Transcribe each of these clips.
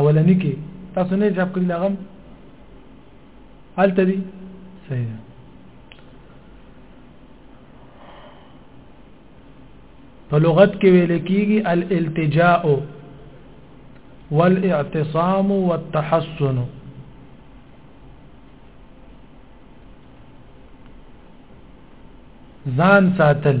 اولنی کې تاسو نه جواب کړی لغم الته دي صحیح په لغت کې ویل کېږي الالتجاء والاعتصام والتحصن ځان ساتل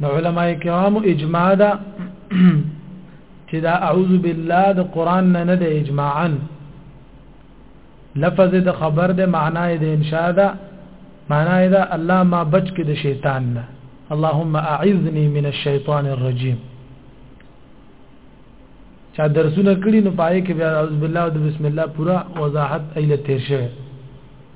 د علماء کرام اجماع ده چې دا اعوذ بالله د قران نه نه ده اجماعا لفظ د خبر ده معنا د انشاء ده معنا ده الله ما بچ کې د شیطان نه اللهم اعذني من الشیطان الرجیم چا درسونه کړی نو پای کې بیا اعوذ بالله او بسم الله پورا وضاحت ایله تیر شوی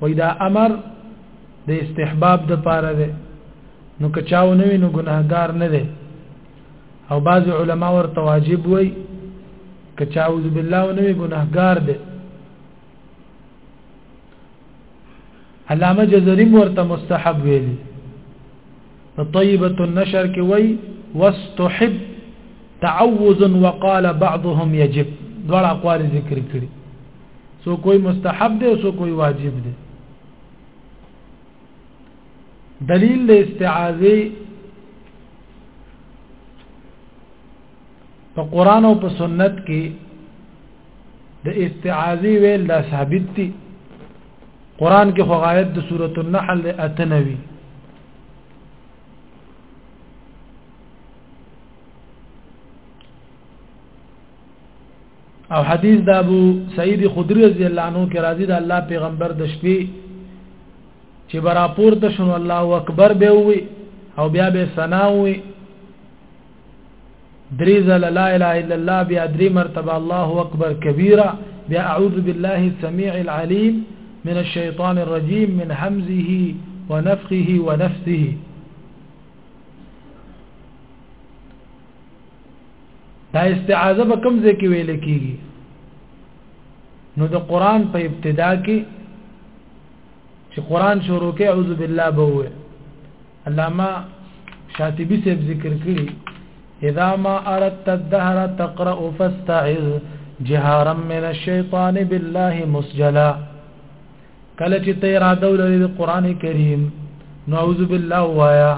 وای دا امر د استحباب د پاره ده نو که چاو نه وي نو ګناهګار نه دی او بعض علما ورته واجب وای که چاو بالله نه وي ګناهګار دی علامه جزري ورته مستحب ویلي طيبه النشر کې وای واستحب تعوذ وقال بعضهم يجب دواړه اقوال ذکر کړي سو کوئی مستحب دی سو کوئی واجب دی دلیل د استعاذه په قران او په سنت کې د استعاذه ویل دا ثابت دي قران کې خو غایت د سوره النحل اتنوي او حدیث د ابو سعید خدری رضی الله عنه کې راضی د الله پیغمبر د شپې چې برا پورته شنو الله اکبر به وي او بیا به ثنا وي درې ځله لا اله الا الله بیا درې مرتبه الله اکبر کبیره بیا اعوذ بالله السميع العليم من الشيطان الرجيم من همزه ونفخه ونفسه دا استعاذه به کوم ځای کې ویل کیږي نو د قران په ابتدا کې چې قران شروع کې اعوذ بالله به وي علامه شاطبی سے ذکر کړی اذا ما اردت الدهر تقرا فاستعذ جهارا من الشيطان بالله مسجلا کله چې ته اراده ولرې د قران کریم نو اعوذ بالله وایا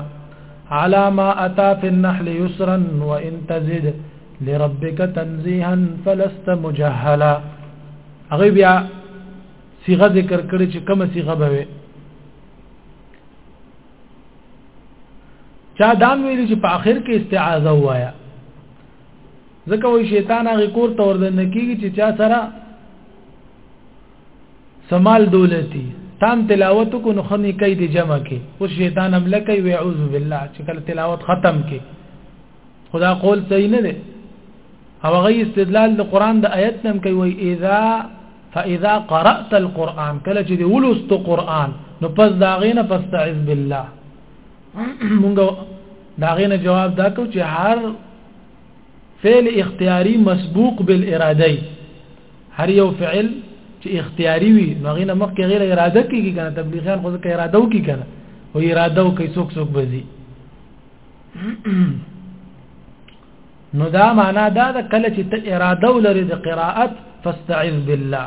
على ما اتى في النحل يسرا وان تزد لربك تنزيها فلست مجهلا هغه بیا صيغه ذکر کړي چې کومه صيغه به وي چا دام ویل چې په اخر کې استعاذه وایا ځکه وای شیطان هغه کور ته وردن کیږي چې چا سره سمال دولتی تام تلاوت کو نو خمی کوي د جمع کې او شیطان هم لکه وی اعوذ بالله چې کله تلاوت ختم کې خدا قول صحیح نه دی او غي استدلال د قران د آیت نم کوي وی اذا فاذا قرات القران کله چې ولست قران نو پس دا غینه فاستعذ بالله مونږ دا غینه جواب دا کو چې هر فعل اختیاری مسبوق بالاراده هر یو فعل چې اختیاري وي نو غینه مخکې غیر اراده کیږي کنه تبلیغیان خو ځکه اراده وکي کنه او اراده وکي څوک څوک بزي نو دا معنا دا د کله چې ته اراده ولري د قراءت فاستعذ بالله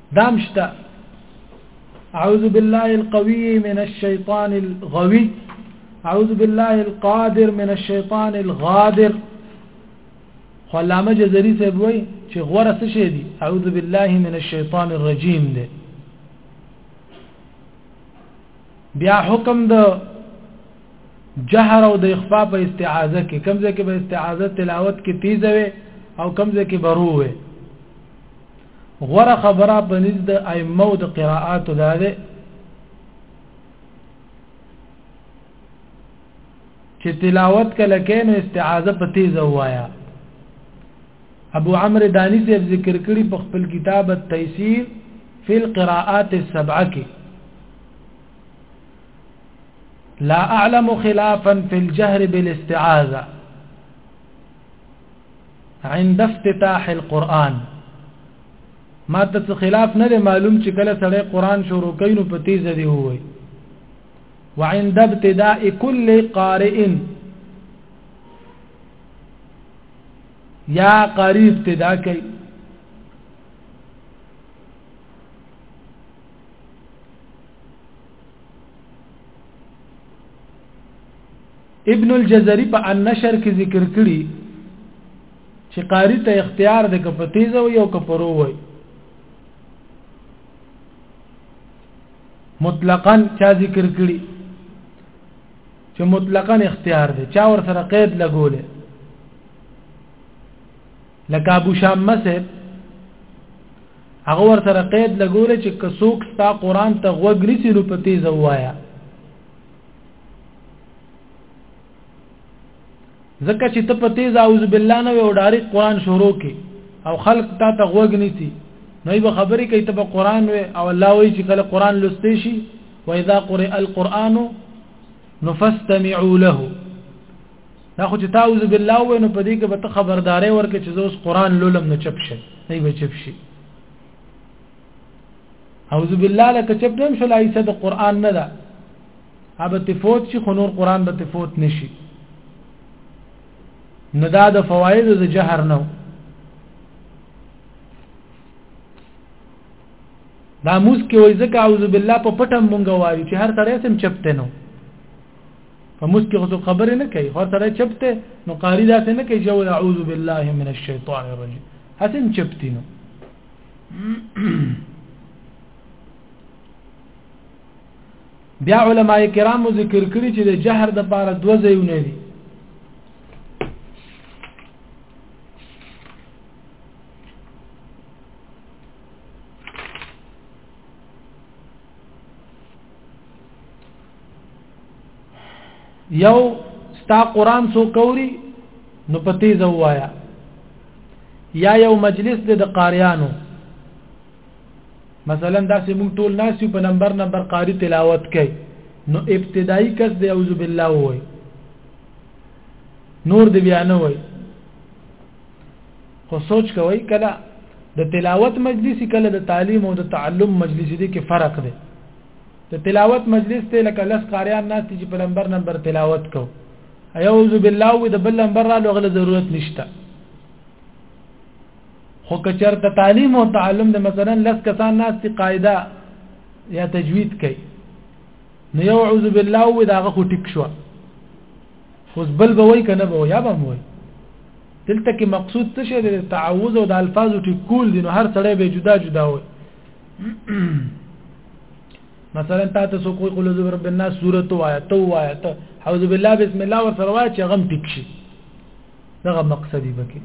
دام شته اعوذ بالله القوي من الشيطان الغوي اعوذ بالله القادر من الشيطان الغادر خو علامه جزري صاحب وای چې غوړه څه شي دي اعوذ بالله من الشيطان الرجيم ده بیا حکم د جهر او د اخفاء په استعاذه کې کمزې کې به استعاذه تلاوت کې تیز وي او کمزې کې برو وي غوره خبره په نس د ائمه د قراءات دا ده چې تلاوت کله کین استعاذه په تیز وایا ابو عمرو دانی سے ذکر کړي په خپل کتاب التيسير في القراءات السبعه کې لا اعلم خلافا في الجهر بالاستعاذه عند افتتاح القرآن ما ته څه خلاف نه دی معلوم چې کله سړی قران شروع کوي نو په تیزه دی وای وعند ابتداء كل قارئ یا قاری ابتدا کوي ابن الجزري په النشر کې ذکر کړي چې قاری ته اختیار د کپ تیز او یو کپرو وای مطلقاً چا ذکر کړي چې مطلقاً اختیار دی چا ور سره قید لګولې لکه ابو شام مسب هغه ور سره قید لګولې چې کڅوک ستا قران ته غوګري چې نو په تیز وایا ځکه چې ته په تیز اعوذ بالله نه او ډاری قران شروع کې او خلق تا ته غوږ نیسی نو به خبرې کوي ته په قران وې او الله وایي چې کله قران لوستې شي و اذا قرئ القران نفستمعوا له دا خو چې تعوذ بالله وې نو په دې کې به ته خبردارې ورکې چې زوس قران لولم نه چپ شي نه به چپ شي اعوذ بالله لك چپ نیم شلای څه د قران نه ده هغه ته فوت شي خو نور قران به ته فوت نشي نه دا د فواید د جهر نو دا موس کې وای زکه اعوذ بالله په پټم مونږ وایو چې هر سړی سم چپته نو په موس کې خو خبره نه کوي هر سړی چپته نو قاری دا څه نه کوي جو اعوذ بالله من الشیطان الرجیم حسن چپتینو بیا علما کرامو ذکر کړی چې د جهر د پاره دوه ځایونه دي یو ستا قران سو کوری نو پتی زوایا یا یو مجلس د قاریانو مثلا دا سه موږ ټول ناس په نمبر نمبر قاری تلاوت کوي نو ابتدایي کس دی اعوذ بالله وای نور دی بیا نه وای خو سوچ کوي کله د تلاوت مجلس کله د تعلیم او د تعلم مجلس دي کې فرق دی د تلاوت مجلس ته لکه لس قاریان ناس چې په نمبر نمبر تلاوت کو اعوذ بالله و د بل نمبر را لغله ضرورت نشته خو که چرته تعلیم او تعلم د مثلا لس کسان ناس تی قاعده یا تجوید کوي نو یو اعوذ بالله و داغه خو ټیک شو خو بل به وای کنه به یا به وای دلته کې مقصود څه شی دی تعوذ او د الفاظ ټیکول دي نو هر سړی به جدا جدا وای مثلا تاسو سو کوی قل ذو رب الناس سوره وایا تو وایا ته اعوذ بالله بسم الله ور سره وایا چې غم ټیک شي دغه مقصدی بکې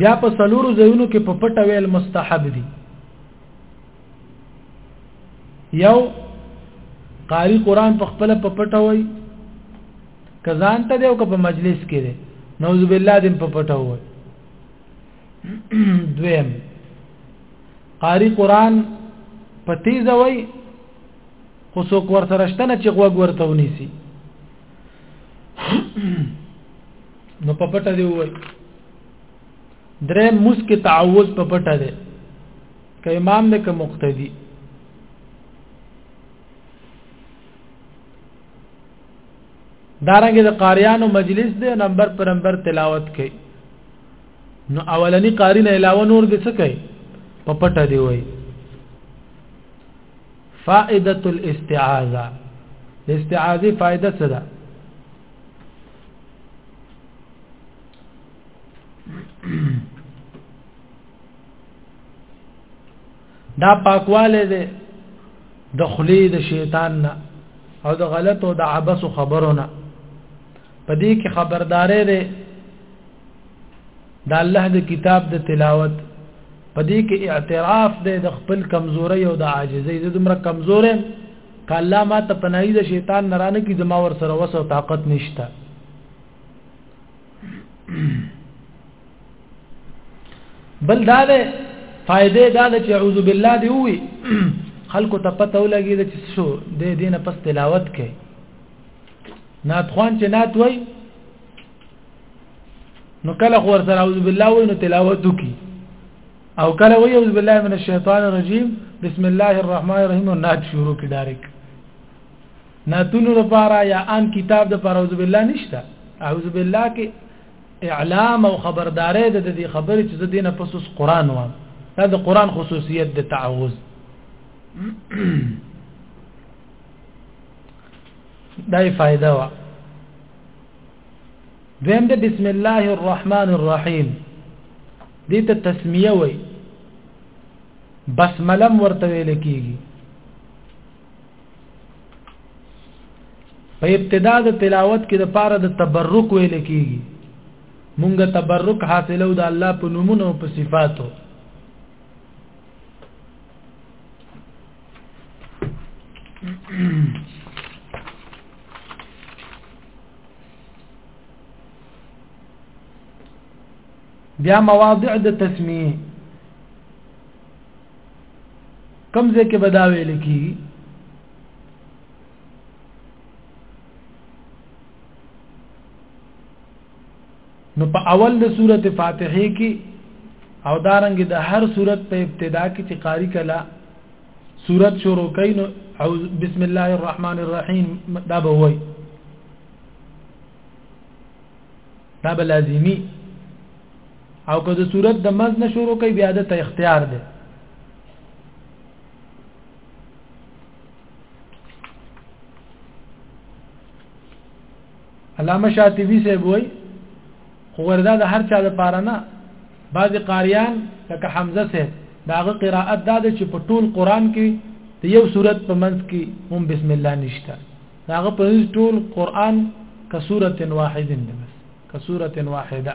بیا په سلورو ځایونو کې په پټه ویل مستحب دي یو قاری قران په خپل په پټه وای کزان ته دی او په مجلس کې دی نعوذ بالله دې په پټه وای دویم قاری قران په تیز وای خو څوک ورته رښتنه چې غوږ ورته ونیسي نو په پټه دی وای درې مسک تعوذ په پټه دی ک امام نه ک مقتدی دارنګه د قاریانو مجلس دی نمبر پر نمبر تلاوت کوي نو اولنی قاری نه علاوه نور د څه کوي په پټه دی وای فائده الاستعاذه د استعاذه فائده څه ده دا پاکواله ده د خلی د شیطان نه او د غلط او د عبس خبرونه پدې کې خبردارې ده دا الله د کتاب د تلاوت په دې کې اعتراف دی د خپل کمزوري او د عاجزۍ د دومره کمزورې کله ما ته پناهي د شیطان نرانه کې زما ور سره وسو طاقت نشته بل دا ده فائدې دا ده چې اعوذ بالله دی وي خلکو ته پته ولګي چې شو د دینه پس تلاوت کې نات خوان چې نات وای نو کله خو سره اعوذ بالله وینو تلاوت وکي او کله وی اعوذ بالله من الشیطان الرجیم بسم الله الرحمن الرحیم نات شروع کی ډایرک ناتونو لپاره یا ان کتاب د پر اعوذ بالله نشته اعوذ بالله کې اعلام او خبرداري د دې خبرې چې د دینه پسوس قران و دا د قران خصوصیت د تعوذ دای فائدہ وا دویم د بسم الله الرحمن الرحیم دې ته تسمیه وای بسملم ورته ویل کیږي په ابتدا د تلاوت کې د پاره د تبرک ویل کیږي مونږ تبرک حاصلو د الله په نومونو او په صفاتو Mm-hmm. بیا مواضع د تسمیه کم ځای کې بدا ویل کی نو په اول د سورته فاتحه کې او دارنګ د هر سورته په ابتدا کې چې قاری کلا سورت شروع کئ نو بسم الله الرحمن الرحیم دا به وای دا به لازمی او که د صورت د مز نه شروع کوي بیا د ته اختیار دی علامه شاطبی صاحب وای خو وردا د هر چا لپاره نه بعض قاریان لکه حمزه سه داغه قراءت دا چې په ټول قران کې د یو صورت په منځ کې هم بسم الله نشته داغه په ټول قران کسوره واحده بس کسوره واحده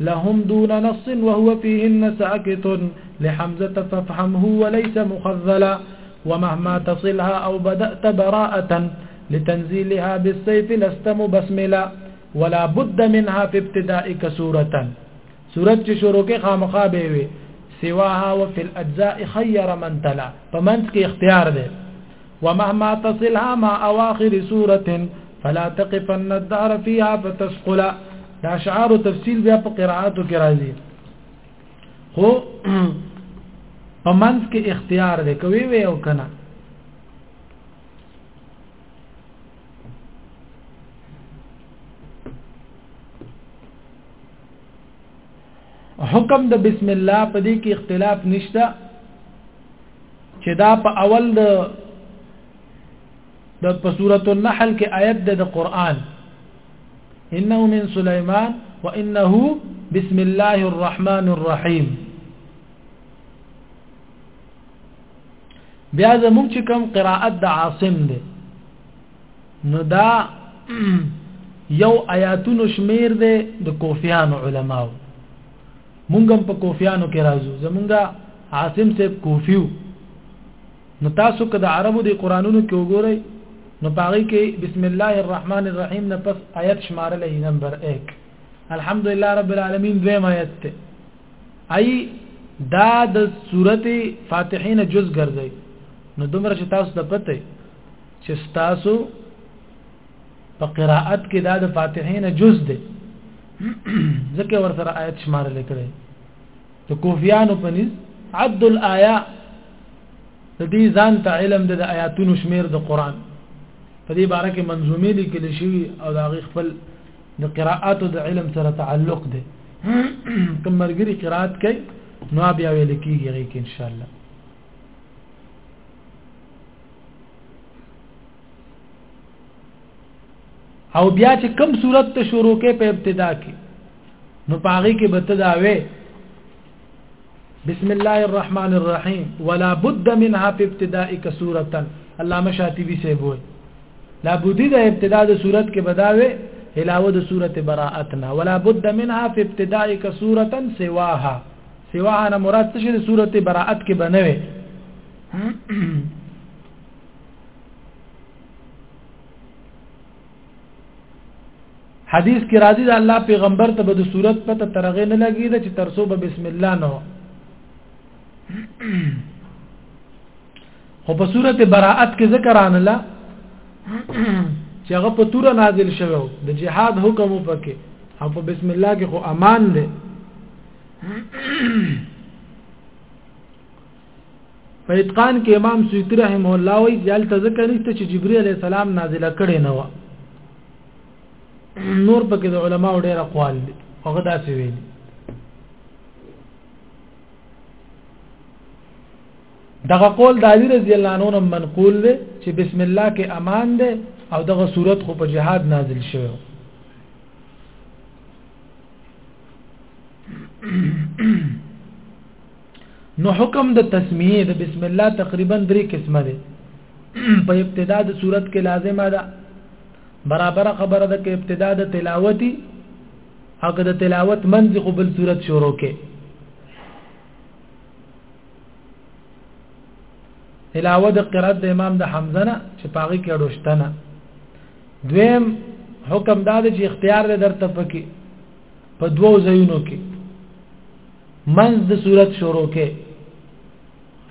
لهم دون نص وهو فيهن ساكت لحمزة فافهمه وليس مخذلا ومهما تصلها أو بدأت براءة لتنزيلها بالسيف لست مبسملا ولا بد منها في ابتدائك سورة سورة چې خامخا بيوي سواها وفي الاجزاء خير من تلا فمن اختيار اختیار ده ومهما تصلها مع اواخر سورة فلا تقفن الدهر فيها فتسقل د اشعار او تفصیل بیا په قراءاتو کې راځي خو په منځ کې اختیار دی کوي وی او کنه حکم د بسم الله په دې کې اختلاف نشته چې دا په اول د د په سورۃ النحل کې آیت د قرآن انه من سليمان وانه بسم الله الرحمن الرحيم بیا زموږ چې کوم قراءت د عاصم دی نو دا یو آیاتونو شمیر دی د کوفیانو علماو مونږ هم په کوفیانو کې راځو زمونږه عاصم صاحب کوفیو نو تاسو که د عربو د قرانونو کې وګورئ نو پاغي کې بسم الله الرحمن الرحیم نه پس آیت شمارل ای نمبر 1 الحمدلله رب العالمین دویم آیت ته ای دا د سورته فاتحین جز ګرځي نو دومره چې تاسو ته پته چې تاسو په قراءت کې دا د فاتحین جز دی ځکه ورسره آیت شمارل کړي ته کوفیانو پنځ عد الایا د دې ځان ته علم د آیاتونو شمیر د قران په دې باره کې منظومه لیکل شوی او دا غي خپل د قراءات او د علم سره تعلق دی کوم مرګري قرات کوي نو بیا ویل کیږي غي کې ان شاء الله او بیا چې کم صورت ته شروع کې په ابتدا کې نو پاغي کې بتداوي بسم الله الرحمن الرحيم ولا بد منها في ابتدائك سوره علامه شاطبي سے وای لا بد د ابتدا د صورت کې بداوي علاوه د سوره براءتنا ولا بد منها في ابتدائك سوره سواها سواها نه مراد څه د سوره براءت کې بنوي حدیث کې راځي د الله پیغمبر ته به د صورت پته ترغه نه لګي چې ترسو به بسم الله نه خو په صورت براءت کې ذکر ان الله چې هغه په تور نازل شوی د جهاد حکم وکړي او په بسم الله کې خو امان دی په اتقان کې امام سیوطی رحم الله وی جل تذکر نشته چې جبرئیل علی السلام نازله کړي نه و نور پکې د علماو ډېر اقوال دي هغه داسې ویلي دغه قول د علی رضی الله عنه منقول دی چې بسم الله کې امان دی او دغه صورت خو په جهاد نازل شوی نو حکم د تسمیه د بسم الله تقریبا درې قسمه ده په ابتدا د صورت کې لازمه ده برابر خبره ده کې ابتدا د تلاوتي او که د تلاوت منځ خو بل صورت شروع کې تلاوت د قرات د امام د حمزه نه چې پاغي کې اډوشتنه دویم حکم دا دی چې اختیار دې درته پکې په دوو ځایونو کې منځ د صورت شروع کې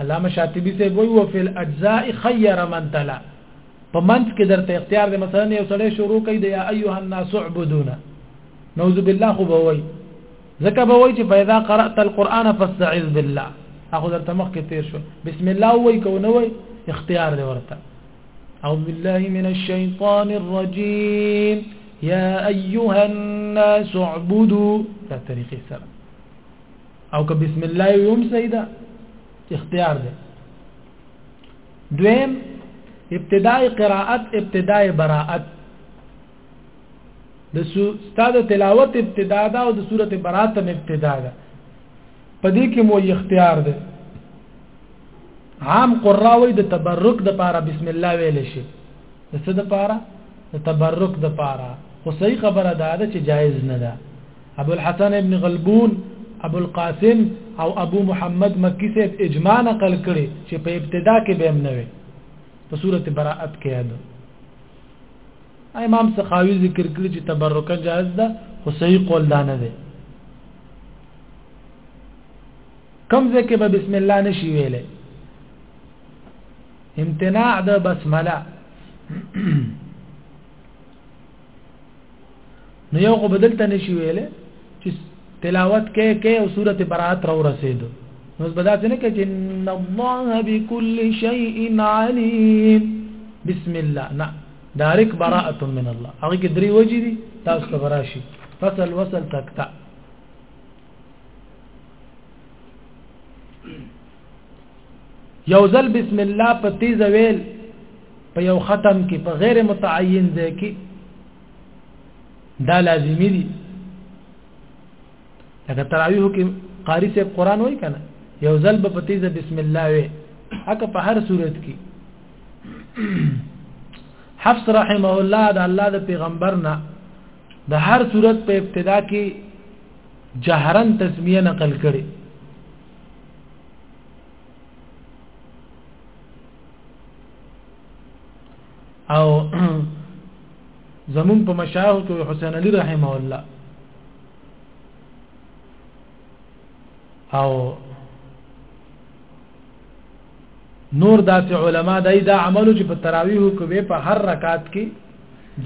علامه شاطبی سے وی و فی الاجزاء خیر من تلا په منځ کې درته اختیار دی مثلا یو سړی شروع کوي د یا ایها الناس اعبدونا نعوذ بالله خو به وای ځکه به وای چې فاذا قرات القرآن فاستعذ بالله اخو درته مخ کې تیر شو بسم الله وای کو نه وای اختیار دی ورته أعوذ بالله من الشيطان الرجيم يا أيها الناس اعبدوا لا طريق السلام أو بسم الله يوم سيدا اختيار ده دوين ابتداء قراءت ابتداء براءت د استاد تلاوت ابتدا ده او د سوره برات هم ابتدا ده په دې کې مو اختیار ده عام قراوی د تبرک د پاره بسم الله ویل شي د څه د پاره د تبرک د پاره خو صحیح خبره ده چې جایز نه ده ابو الحسن ابن غلبون ابو القاسم او ابو محمد مکی سے اجماع نقل کړي چې په ابتدا کې به هم نه وي په صورت براءت کې یاد امام سخاوي ذکر کړي چې تبرک جائز ده خو صحیح قول دانه ده کوم ځای کې به بسم الله نشي ویلې امتناع د بسمله نو یو خو بدلته نشي ویلې چې تلاوت کې کې او سورته برات را ورسېدو نو بدا څنګه کې چې ان الله بكل شيء عليم بسم الله نه دارک براءه من الله هغه کې درې وجې دي تاسو ته براشي فصل وصل تکتا یو ځل بسم الله په تیز ویل په یو ختم کې په غیر متعین ځای کې دا لازمی دي لکه تراویح کې قاری صاحب قران وای کنه یو ځل په تیز بسم الله وی هغه په هر صورت کې حفص رحمه الله د الله د پیغمبر نه د هر صورت په ابتدا کې جهرن تسمیه نقل کړي او زمون په مشایخ کې حسین علی رحمه الله او نور داسې علما دای دا عملو چې په تراویح کې به په هر رکعت کې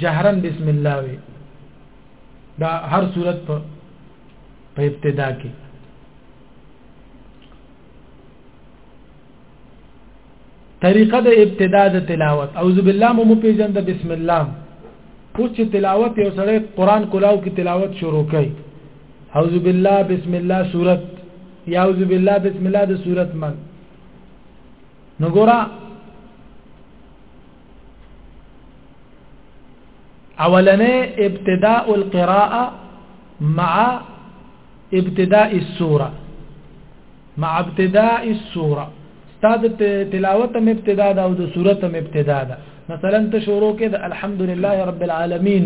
جهرن بسم الله وي دا هر صورت په په ابتدا کې طریقه د ابتدا د تلاوت اعوذ بالله مو پیجن د بسم الله اوس چې تلاوت یو سړی قران کولاو کې تلاوت شروع کړي اعوذ بالله بسم الله سورت یا اعوذ بالله بسم الله د صورت من نګورا اولنه ابتداء القراءه مع ابتداء السوره مع ابتداء السوره استاد تلاوت م ابتداء او د سوره م ابتداء مثلا ته شروع الحمد لله رب العالمين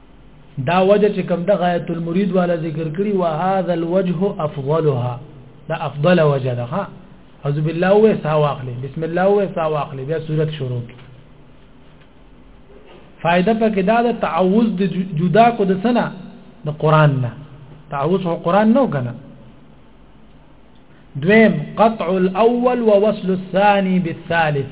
دا وجه چې کوم د غایت المرید والا ذکر کړي و هذا الوجه افضلها دا افضل وجه ده ها اعوذ بالله و سا واخلي بسم الله و سا واخلي بیا صورت شروع کی فائدہ پکې دا د تعوذ د جدا کو د سنه د قران نه تعوذ هو قران نو کنه دویم قطع الاول ووصل الثاني بالثالث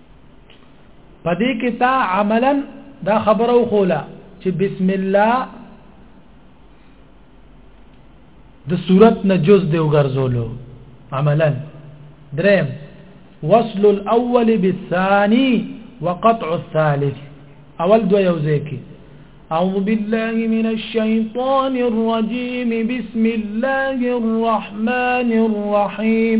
پدې کې تا عملا دا خبره وخوله چې بسم الله د صورت نه جز دی وګرځولو عملا درم وصل الاول بالثاني وقطع الثالث اول دو یوځای کې أعوذ بالله من الشيطان الرجيم بسم الله الرحمن الرحيم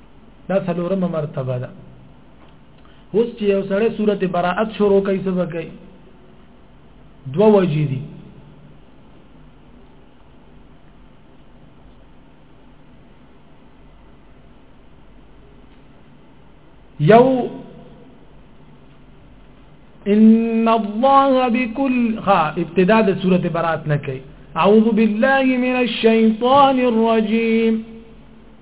دا څلورمه مرتبه ده اوس چې یو سړی سورته براءت شروع کوي څه وکړي دوه وجې دي یو ان الله بكل ها ابتداء د سوره برات نه کوي اعوذ بالله من الشیطان الرجیم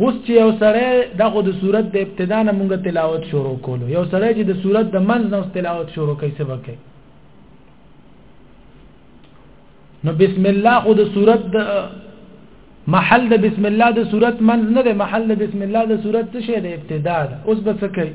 اوس چې یو سړی دغه د صورت د ابتدا نه مونږه تلاوت شروع کولو یو سړی چې د صورت د منځ نه تلاوت شروع کوي څه وکړي نو بسم الله خو د صورت د محل د بسم الله د صورت منځ نه دی محل د بسم الله د صورت څه شی د ابتدا ده اوس به څه کوي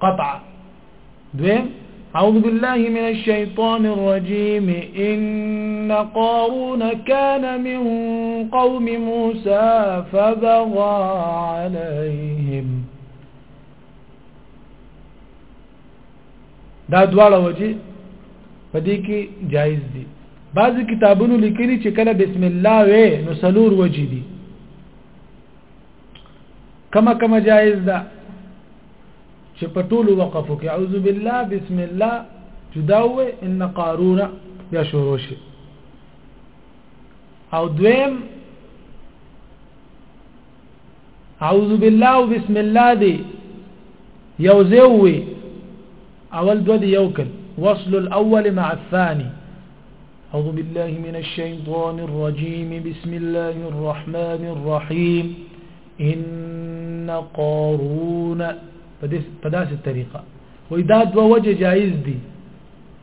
قطع دویم أعوذ بالله من الشيطان الرجيم إن قارون كان من قوم موسى فبغى عليهم دا دواړه وجه په دې کې جایز دي بعضی کتابونو لیکلي چې کله بسم الله وې نو سلور وجه دي کما کما جائز ده چې په ټول وقفو کې اعوذ بالله بسم الله جداوه ان قارون یا شروع شي او دویم اعوذ بالله وبسم الله دی یو زوی اول دو دی یو کل وصل الاول مع الثاني اعوذ بالله من الشیطان الرجیم بسم الله الرحمن الرحیم ان قارون په داسې طریقه وې دا دوه وجه جایز دي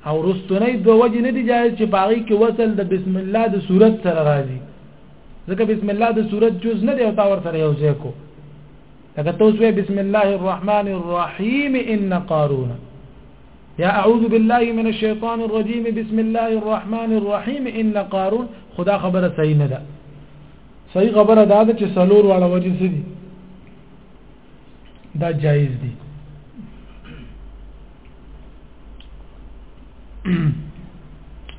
او رستنې دوه وجه نه دي جایز چې باغی کې وصل د بسم الله د صورت سره راځي ځکه بسم الله د صورت جز نه دی او تا ور سره یو ځای کو لکه توسوې بسم الله الرحمن الرحیم ان قارون یا اعوذ بالله من الشیطان الرجیم بسم الله الرحمن الرحیم ان قارون خدا خبره صحیح نه ده صحیح خبره دا ده چې سلور واړه وجه سي دي دا جایز دي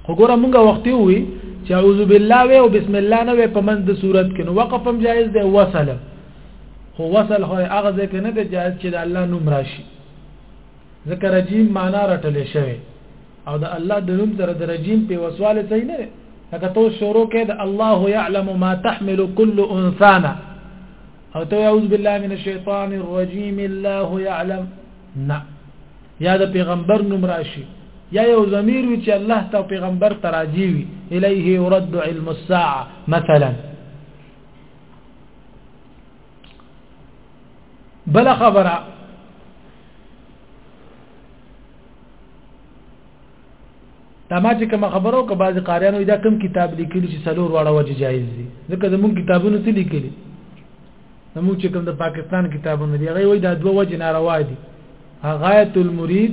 وګوره موږ وختي وي چې اعوذ بالله وي او بسم الله نه وي په منځ د صورت کې نو وقف هم جایز دی وصل خو وصل خو هغه ځکه نه دی جایز چې د الله نوم راشي ځکه رجیم معنا رټل شوی او د الله د نوم سره د رجیم په وسواله صحیح نه لکه تو شروع کې د الله يعلم ما تحمل كل انسانه او تو اعوذ بالله من الشیطان الرجیم الله يعلم نه یا د پیغمبر نوم راشي یا یو ضمیر وی چې الله ته پیغمبر تراجی وی الیه يرد علم الساعه مثلا بل خبره دا ما چې کوم خبرو که بعض قاریانو دا کم کتاب لیکلی چې څلور واړه وجه جایز دي ځکه زموږ کتابونو څه لیکلي زموږ چې کوم د پاکستان کتابونه دی هغه وایي دا دوه وجه ناروا دي غایت المرید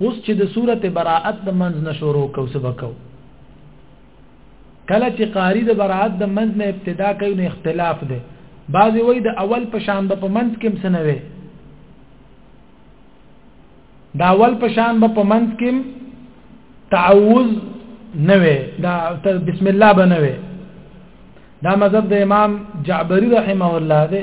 اوس چې د سورته براءت د منځ نه شروع کو سبکو کله چې قاری د براءت د منځ نه ابتدا کوي نو اختلاف دی بعضی وای د اول په شان به په منځ کې مسنوي دا اول په شان به په منځ کې تعوذ نه وي دا بسم الله به نه وي دا مذهب د امام جعبری رحمه الله دی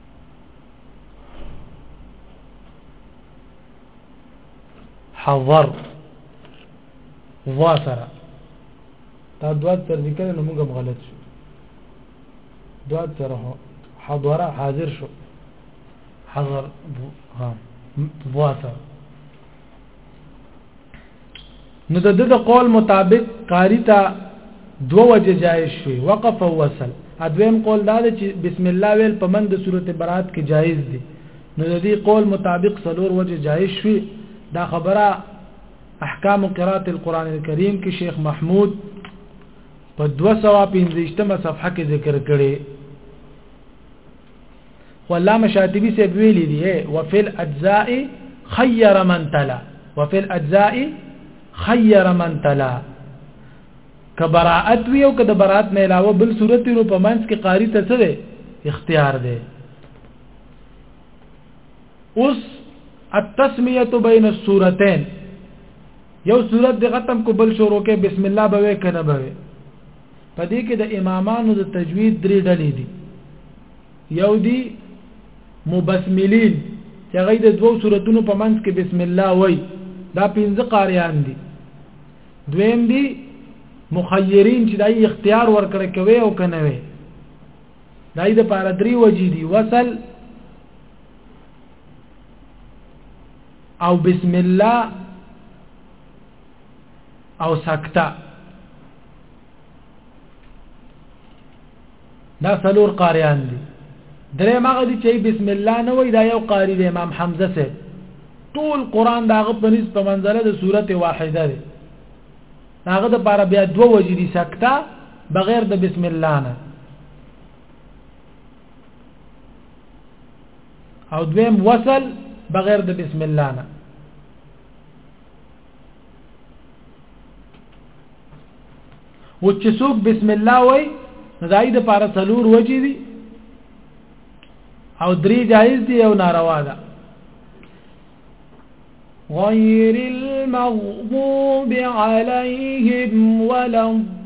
حضر وا سره دا دوات تر ذکر نو موږ هم غلط شو دوات سره حضره حاضر شو حضر وا سره نو د د قول مطابق قاری ته دو وجه جایز شوی وقف او وصل ادویم قول دا چې بسم الله ویل په من د سورته برات کې جایز دی نو د دې قول مطابق څلور وجه جایز شوی دا خبره احکام قرات القرآن الكريم کې شیخ محمود په 215 صفحه کې ذکر کړي خو علامه شاطبی صاحب ویلی دی وفي الاجزاء خير من تلا وفي الاجزاء خير من تلا کبراءت وی او کده برات نه علاوه بل صورت رو په منځ کې قاری ته څه دی اختیار دی اوس التسمیه بین السورتين یو صورت د ختم کو بل شروع کې بسم الله بوي کنه بوي په دې کې د امامانو د تجوید درې ډلې دي یو دی مبسملین چې هغه د دوو سوراتونو په منځ کې بسم الله وای دا پنځه قاریان دي دویم دی مخیرین چې دای اختیار ورکړ کوي او کنه وي دای د پاره درې وجې دي وصل او بسم الله او سکتا دا سلور قاریان دي درې مغه دي چې بسم الله نه وای دا یو قاری دی امام حمزه سه ټول قران دا غو په نسبت منزله د سورته واحده دی هغه د پاره بیا دوه وجې دي سکتا بغیر د بسم الله نه او دویم وصل بغیر د بسم الله نه و چې څوک بسم الله وای نو دای د پاره څلور وجې دي او درې جایز دي او ناروا ده غير المغضوب عليهم ولا الضالين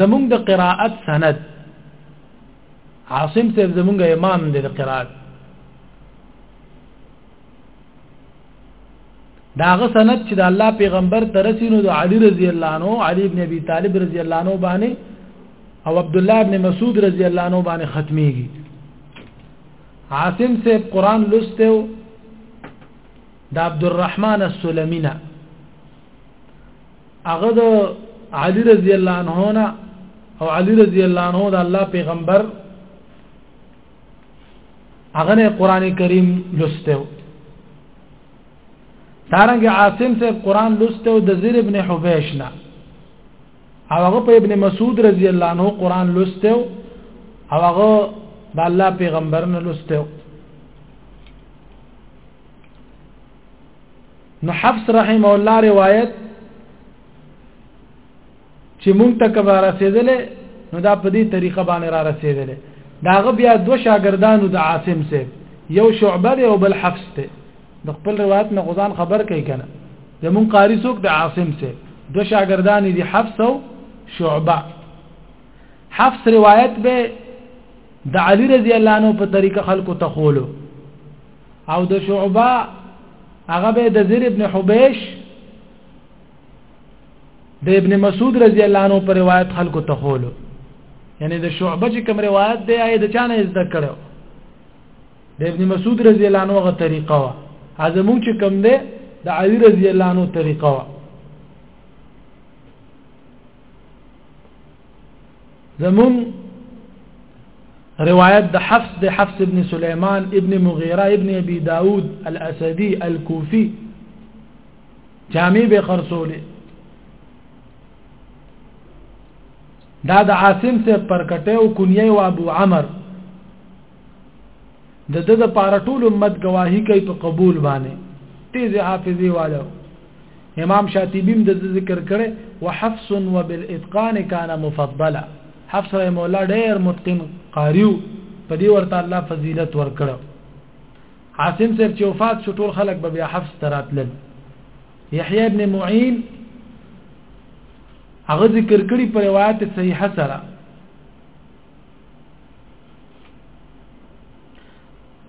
زمونږ د قراءت سند عاصم صاحب زمونږ امام دی د قراءت داغه سند چې د الله پیغمبر ترسینو د علی رضی الله عنه علی ابن ابي طالب رضی الله عنه باندې او عبد الله ابن مسعود رضی الله عنه باندې ختميږي عاصم صاحب قران لوستو د عبدالرحمن السلمینا هغه د علی رضی الله عنه نه او علی رضی الله عنه د الله پیغمبر هغه نه قران کریم لوستو دارنګ عاصم صاحب قران لوستو د زیر ابن حبیش نه او هغه په ابن مسعود رضی الله عنه قران لوستو او هغه د الله پیغمبر نه لوستو نو حفص رحم الله روایت چې مونږ ته کبا رسیدلې نو دا په دې طریقه باندې را رسیدلې داغه بیا دو شاګردانو د عاصم سه یو شعبه او بل حفص ته د خپل روایت نه غزان خبر کوي کنه زمون قاری څوک د عاصم سه دو شاګردان دي حفص او شعبه حفص روایت به د علی رضی الله عنه په طریقه خلکو ته خولو او د شعبه هغه به د زیر ابن حبیش د ابن مسعود رضی الله عنه پر روایت خلکو ته خولو یعنی د شعبه چې کوم روایت دی آی د چانه زده کړو د ابن مسعود رضی الله عنه غو طریقه وا ازمو چې کم ده د علی رضی الله عنه طریقه وا زمون روایت د حفص د حفص ابن سليمان ابن مغيره ابن ابي داود الاسدي الكوفي جامع به خرصوله دا د عاصم سے پرکټه او کنیه او ابو عمرو د د د پاره ټول امت گواهی کوي په قبول باندې تیز حافظه والو امام شاطبی د ذکر کړي وحفص وبالاتقان كان مفضلا حفص رحم الله ډیر متقن قاریو په دې ورته الله فضیلت ورکړو عاصم صاحب چې وفات شو ټول خلک به بیا حفص تراتلل یحیی ابن معین هغه ذکر کړي په روایت صحیح سره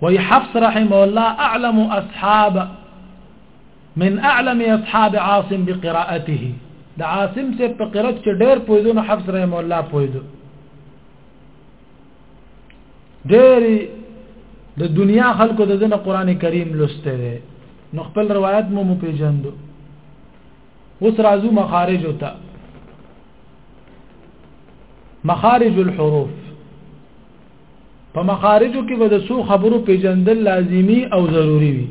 وی حفص رحمه الله اعلم اصحاب من اعلم اصحاب عاصم بقراءته د عاصم سے په قرات چې ډېر پویدو نو حفص رحم الله پویدو ډېر د دنیا خلکو د دنه قران کریم لسته نو خپل روایت مو مو پیژندو اوس راځو مخارج ته مخارج الحروف په مخارجو کې به د سو خبرو پیژندل لازمی او ضروری وي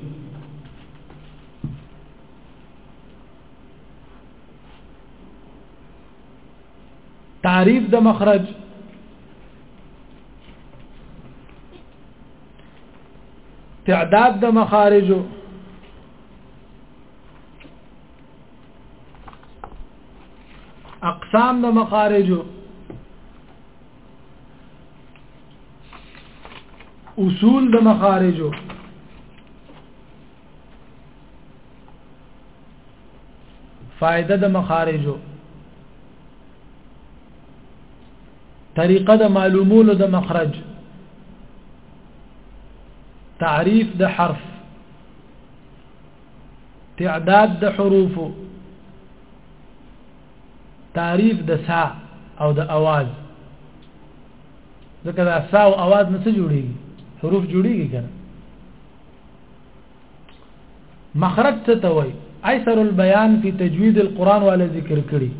تعریف د مخرج تعداد د مخارجو اقسام د مخارجو اصول د مخارجو فائدہ د مخارجو طریقه د معلومولو د مخرج تعریف د حرف تعداد د حروف تعریف د سا او د اواز ځکه دا سا او اواز نه څه جوړیږي حروف جوړیږي کنه مخرج څه ته وایي ايسر البيان في تجويد القرآن ولا ذکر کړي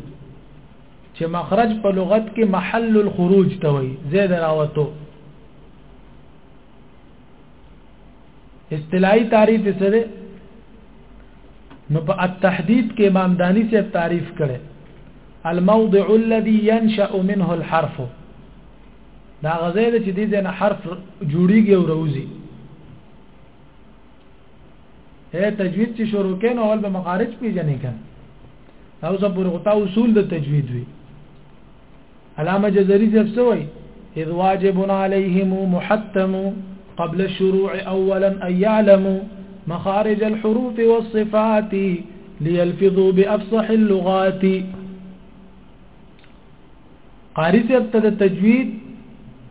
چې مخرج په لغت کې محل الخروج ته وایي زید راوته اصطلاحي تعریف څه دی نو په التحديد کې امام دانی سے تعریف کړي الموضع الذي ينشأ منه الحرف دا غزه ده چې دې ځنه حرف جوړیږي او روزي اے تجوید چې شروع کین اول به مخارج پیژنې کن او زبر غطا اصول د تجوید وی علامه جزري صاحب سوي اذ واجب عليهم محتم قبل الشروع اولا ان يعلموا مخارج الحروف والصفات ليلفظوا بافصح اللغات قاری صاحب ته د تجوید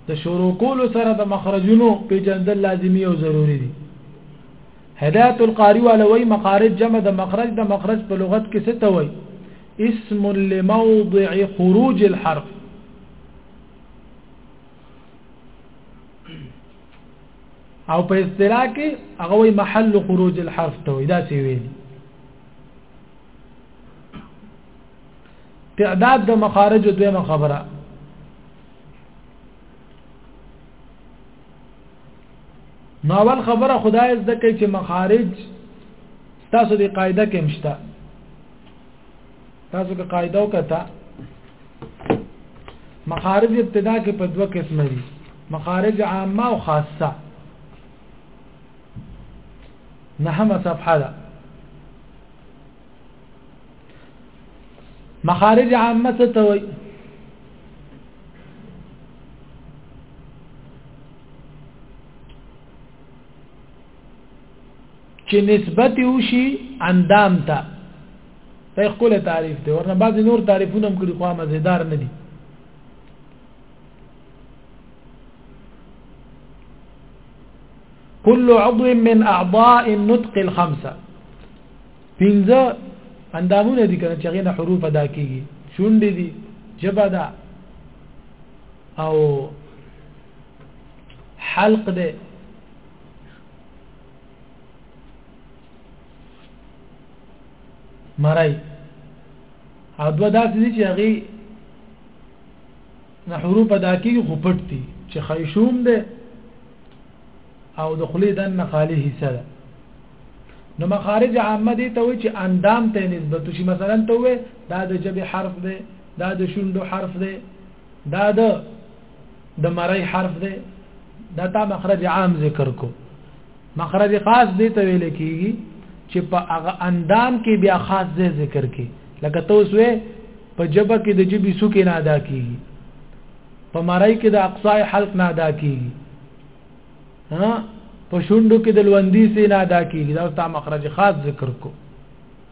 د شروع کولو سره د مخرجونو پیژندل لازمی او ضروری دي هدایت القاری ولوی مخارج جمع د مخرج د مخرج په لغت کې څه ته وایي اسم لموضع خروج الحرف او په اصطلاح کې هغه وي محل خروج الحرف ته وي دا څه ویل تعداد د مخارج دویمه خبره نو اول خبره خدای زده کوي چې مخارج تاسو دې قاعده کې مشته تاسو که قاعده وکړه مخارج ابتدا کې په دوه قسمه دي مخارج عامه او خاصه نهمه صفحه ده مخارج عامه څه ته وایي چې نسبت وشي اندام ته دا خپل تعریف دی ورنه بعضی نور تعریفونه هم کړی خو مزیدار نه دي كل عضو من اعضاء النطق الخمسه پنځه اندامونه دي کنه چې غینه حروف ادا کیږي شونډې دي جبه ده او حلق ده مرای او دو داسې دي چې هغه نه حروف ادا کیږي خو پټ دي چې خیشوم ده او د خلی دن خالی حصہ ده نو مخارج عامه دي ته وي چې اندام ته نسبت شي مثلا ته وي دا د جبه حرف ده دا د شوندو حرف ده دا د د مرای حرف دی دا تا مخرج عام ذکر کو مخرج خاص دی ته ویل کیږي چې په هغه اندام کې بیا خاص دی ذکر کی لکه توس وې په جبه کې د جبي سو کې نه ادا کیږي په مرای کې د اقصای حلق نه ادا کیږي ها په شوندو کې د لوندې سي نه ادا کیږي دا تا مخرج خاص ذکر کو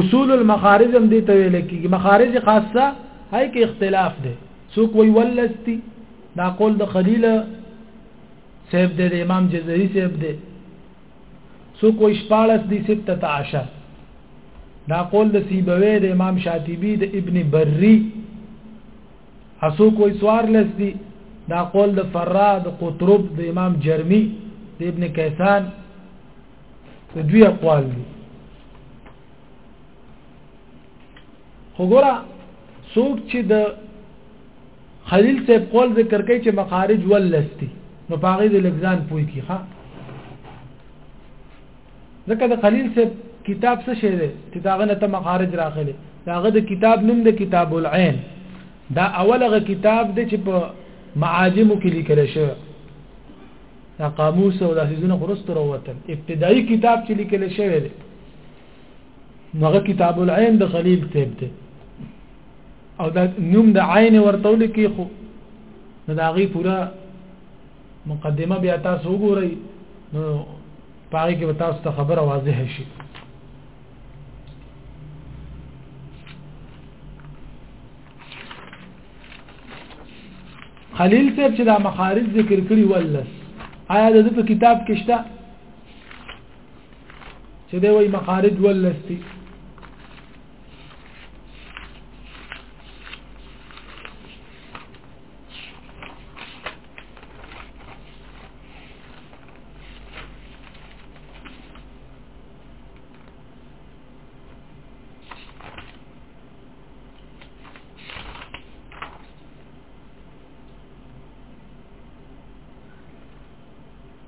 اصول المخارج هم دي ته ویل کیږي مخارج خاصه هاي کې اختلاف دی څوک وی ولستی دا قول د خلیل صاحب دی د امام جزری صاحب دی څوک وی شپالس دی 16 دا قول د سیبوی د امام شاطبی د ابن بری اسوک وی سوار لستی دا قول د فرا د قطرب د امام جرمی د ابن کیسان دوی اقوال دي وګوره څوک چې د خلیل صاحب قول ذکر کوي چې مخارج ولستی نو پاغې د لګزان پوي کی ښا ځکه د خلیل صاحب کتاب څه شی دی چې داغه نه ته مخارج راغلي داغه د کتاب نوم د کتاب العين دا اولغه کتاب دی چې په معاجمو کې لیکل شوی دا قاموس او داسې ځونه خرست وروتل ابتدایي کتاب چې لیکل شوی دی هغه کتاب العين د خلیل تیب دی او دا نوم د عین ورته لیکي خو دا غي پورا مقدمه بیا تاسو وګورئ نو پاره کې تاسو ته خبره واضح شي خلیل صاحب چې دا مخارج ذکر کړي ولس آیا د په کتاب کې شته چې دا وایي مخارج ولس دي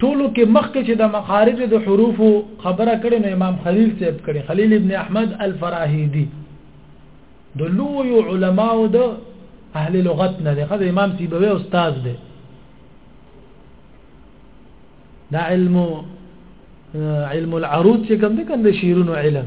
ټولو کې مخکې چې د مخارج د حروف خبره کړې نو امام خلیل صاحب کړي خلیل ابن احمد الفراهیدی د لوی علماو د اهل لغت نه دی خدای امام سیبوی استاد دی دا علم علم العروض چې کوم دی کوم د شیرونو علم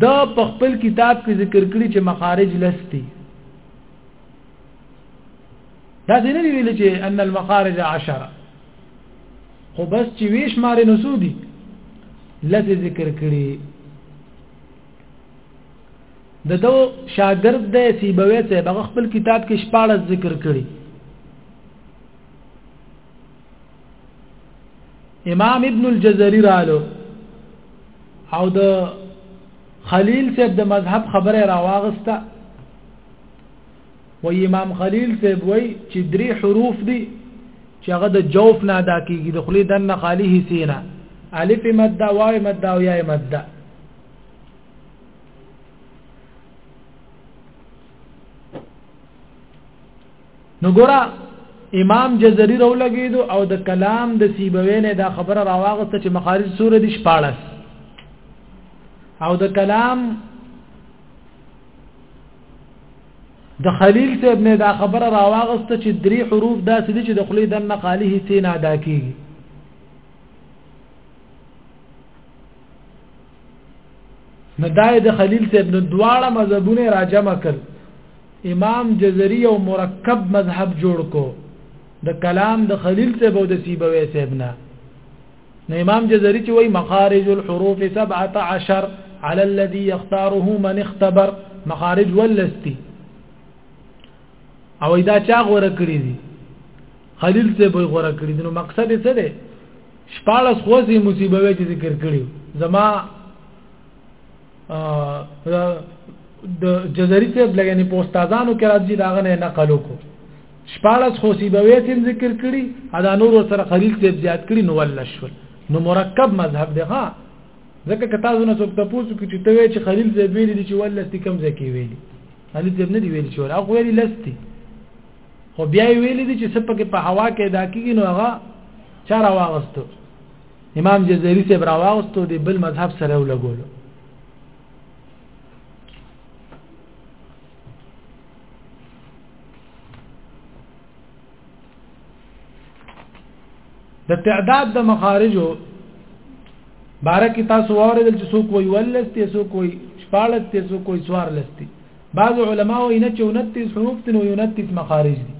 دا په خپل کتاب کې ذکر کړی چې مخارج لستی دا څنګه دی ویل چې ان المخارج 10 خو بس چې ویش مارې نو سودی لته ذکر کړی د دو شاګرد د سیبوي څخه خپل کتاب کې شپاړس ذکر کړی امام ابن الجزري رالو او د خلیل صاحب د مذهب خبره راواغسته و امام خلیل صاحب وای چې درې حروف دي چې هغه د جوف نه ادا کیږي د خلی دن خالی حسینا الف مد واو مد او یا مد نو ګورا امام جزري رو لګیدو او د کلام د سیبوی نه دا خبره راواغسته چې مخارج سوره دي 14 او د کلام د خلیل صاحب نه دا خبره راواغسته چې درې حروف داسې دي چې د خلی د نقاله سینا ادا کیږي نو دا د خلیل صاحب نو دواړه مذهبونه راجمع کړ امام جزری او مرکب مذهب جوړ کو د کلام د خلیل صاحب او د سیبوی صاحب نه نو امام جزری چې وای مخارج الحروف 17 على الذي يختاره من اختبر مخارج ولستی او دا چا غوړه کړی دي خلیل څه به غوړه کړی دنو مقصد څه دی شپاړس خوځي مصیبه وی چې ذکر کړی زما د جزری ته لګنې پوستازانو کې راځي دا غنه نقل وکړو شپاړس خوځي به وی تم ذکر کړی ادا نور سره خلیل ته زیات کړی نو ول شول نو مرکب مذهب دی ها ځکه کته زونه څوک تاسو کې چې ته چې خلیل زبیری دي چې ول استکم زکی ویلی علي صاحب نه دی ویل چې هغه ویلي لستي خو بیا ویل دي چې سپه کې په هوا کې دا کېږي نو هغه چا راواغستو امام جزيري صاحب راواغستو دی بل مذهب سره ولګولو د تعداد د مخارجو بارا کې تاسو واورېدل چې څوک وي ولسته څوک وي شپالسته څوک وي سوار لسته بعض علما وایي نه چې 29 حروف دي نو 29 مخارج دي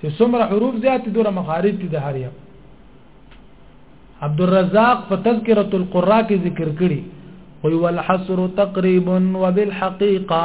چې څومره حروف زیات دوره مخارج دي د هر یو عبد الرزاق په تذکرۃ القراء کې ذکر کړی وی والحصر تقریبا وبالحقیقه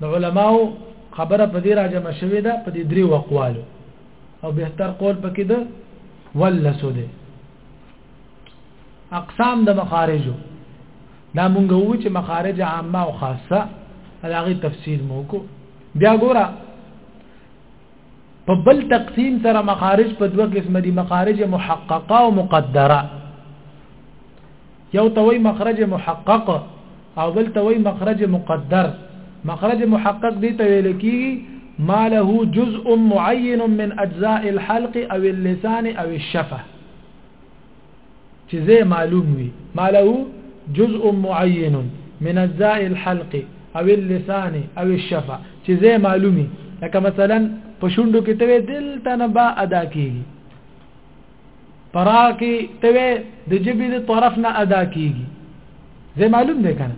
د علماو خبره په دې راجم شوې ده په دې درې وقوالو او بهتر قول پکې ده ولسو ده اقسام د مخارجو دا مونږ وو چې مخارج عامه او خاصه هغه تفصیل مو کو بیا ګوره په بل تقسیم سره مخارج په دوه قسم دي مخارج محققه او مقدره یو ته وای مخرج محقق او بل ته وای مخرج مقدر مخرج محقق دی ته ویل کی ما له جزء معين من اجزاء الحلق او اللسان او الشفه چې زه معلوم وي ما له جزء معين من اجزاء الحلق او اللسان او الشفه چې زه معلومي لکه مثلا په شوندو کې ته دلته نه با ادا کیږي طرا کې ته د جبې د طرف نه ادا کیږي زه معلوم دی کنه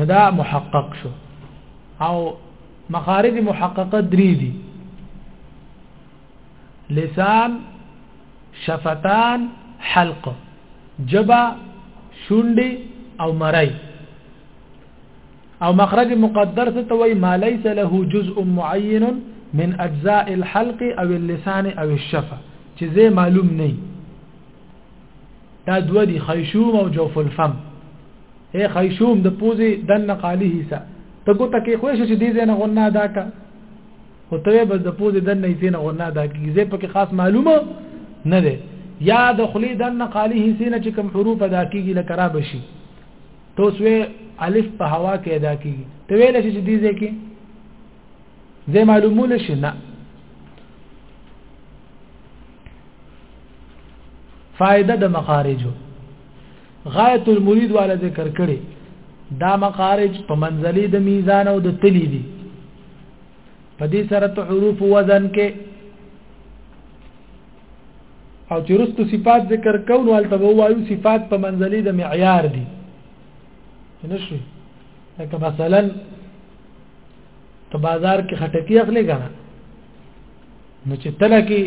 نو دا محقق شو او مخارج محققه درې دي لسان شفتان حلق جبا شونډي او مرای او مخرج مقدر څه ته وای ما ليس له جزء معين من اجزاء الحلق او اللسان او الشفه چې زه معلوم نه دا دوه دي خيشوم او جوف الفم اے خيشوم د پوزي دنه قالي حصہ ته کو تکي خوښ شې دې زنه غنا دا کا او ته بس د پوزي دنه یې نه غنا دا کی زه پکې خاص معلومه نه ده یا د خلی دنه قالي حصہ نه چې کوم حروف ادا کیږي لکه را بشي تو سوی الف په هوا کې ادا کیږي ته ویل شي چې دې ځکه زه معلومول شي نه فائدہ د مخارجو غایت المرید والا ذکر کړي دا مخارج په منزلي د میزان او د تلی دي په دې سره ته حروف وزن کې او چې رستو صفات ذکر کو نو البته وایو صفات په منځلې د معیار دي نشي لکه مثلا ته بازار کې خټکی اخلي کنه نو چې تله کې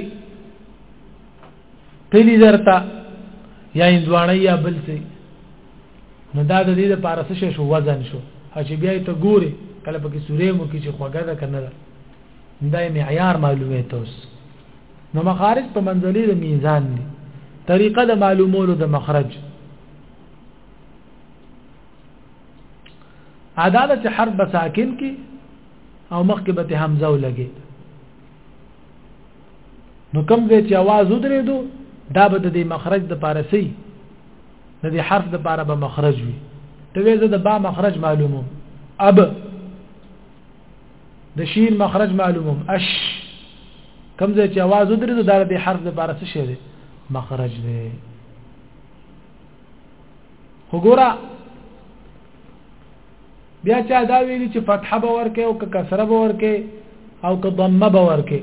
تلی درتا یا اندوانه یا بل څه نو دا د دې لپاره څه شو وزن شو چې بیا ته ګوري کله پکې سورې مو کې چې خوګه ده کنه دا معیار معلومه توس نو مخارج په منزلې د میزان دي طریقه د معلومولو د مخرج عدالت حرف به ساکن کی او مخکې به همزه ولګي نو کوم ځای چې आवाज ودرېدو دا به د مخرج د پارسي د دې حرف د پاره به مخرج وي ته وې زه د با مخرج معلومو اب د شین مخرج معلوموم اش کوم ځای چې आवाज ودرې نو دا د حرف لپاره څه شی دی مخرج دی وګوره بیا چا دا ویلي چې فتحه به ورکه او که کسره به ورکه او که ضمه به ورکه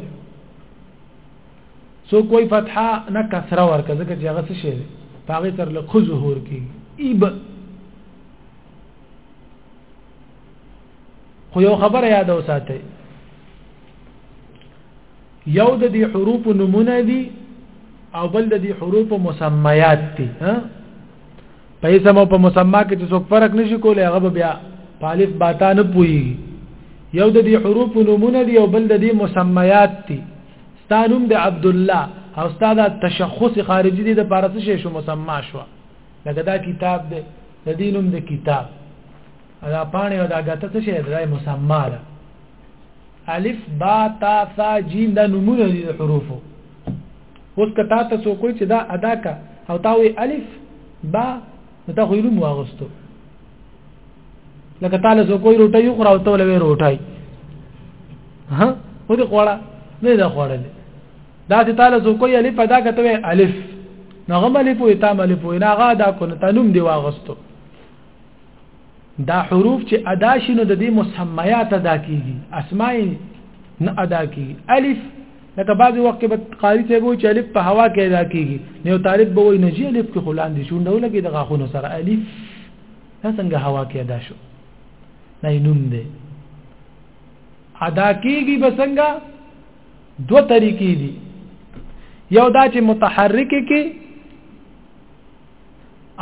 سو کوئی فتحه نه کسره ورکه ځکه چې هغه څه شی دی پاغه تر له خو ظهور کی ایب خو یو خبره یاد اوساتئ یو د دې حروف نمونه دي او بل د دې حروف مسمیات دي ها په اسم او په مسما کې څه فرق نشي کولای هغه بیا په الف باتا نه پوي یو د دې حروف نمونه دي او بل د دې مسمیات دي ستانوم د عبد الله او استاد تشخص خارجي دي د پارسي شې شو مسما شو لکه دا کتاب دی د دینوم د کتاب دا پانه او دا غته څه شی درای مسما ده الف با تا ثا جیم دا نمونه دي حروفو اوس کته تاسو کوی چې دا ادا کا او تا وی الف با دا خو علم واغستو لکه تعالی سو کوی روټي خو راو ته لوي روټي ها و دې خوړه نه دا خوړه دا چې تعالی سو کوی الف ادا کته الف نغم الف وی تام الف وی ناغا دا کو نه تنوم دی واغستو دا حروف چې ادا شي نو د دې مسمیات ادا کیږي اسماء نه ادا کیږي الف لکه بعضی وخت کې به قاری ته وایي چې الف په هوا کې ادا کیږي نو طالب به وایي نجی الف کې خلان دي شونډه ولګي د غاخونو سره الف څنګه هوا کې ادا شو نه نوم دی ادا کیږي بسنګا دو طریقې دي یو دا چې متحرک کې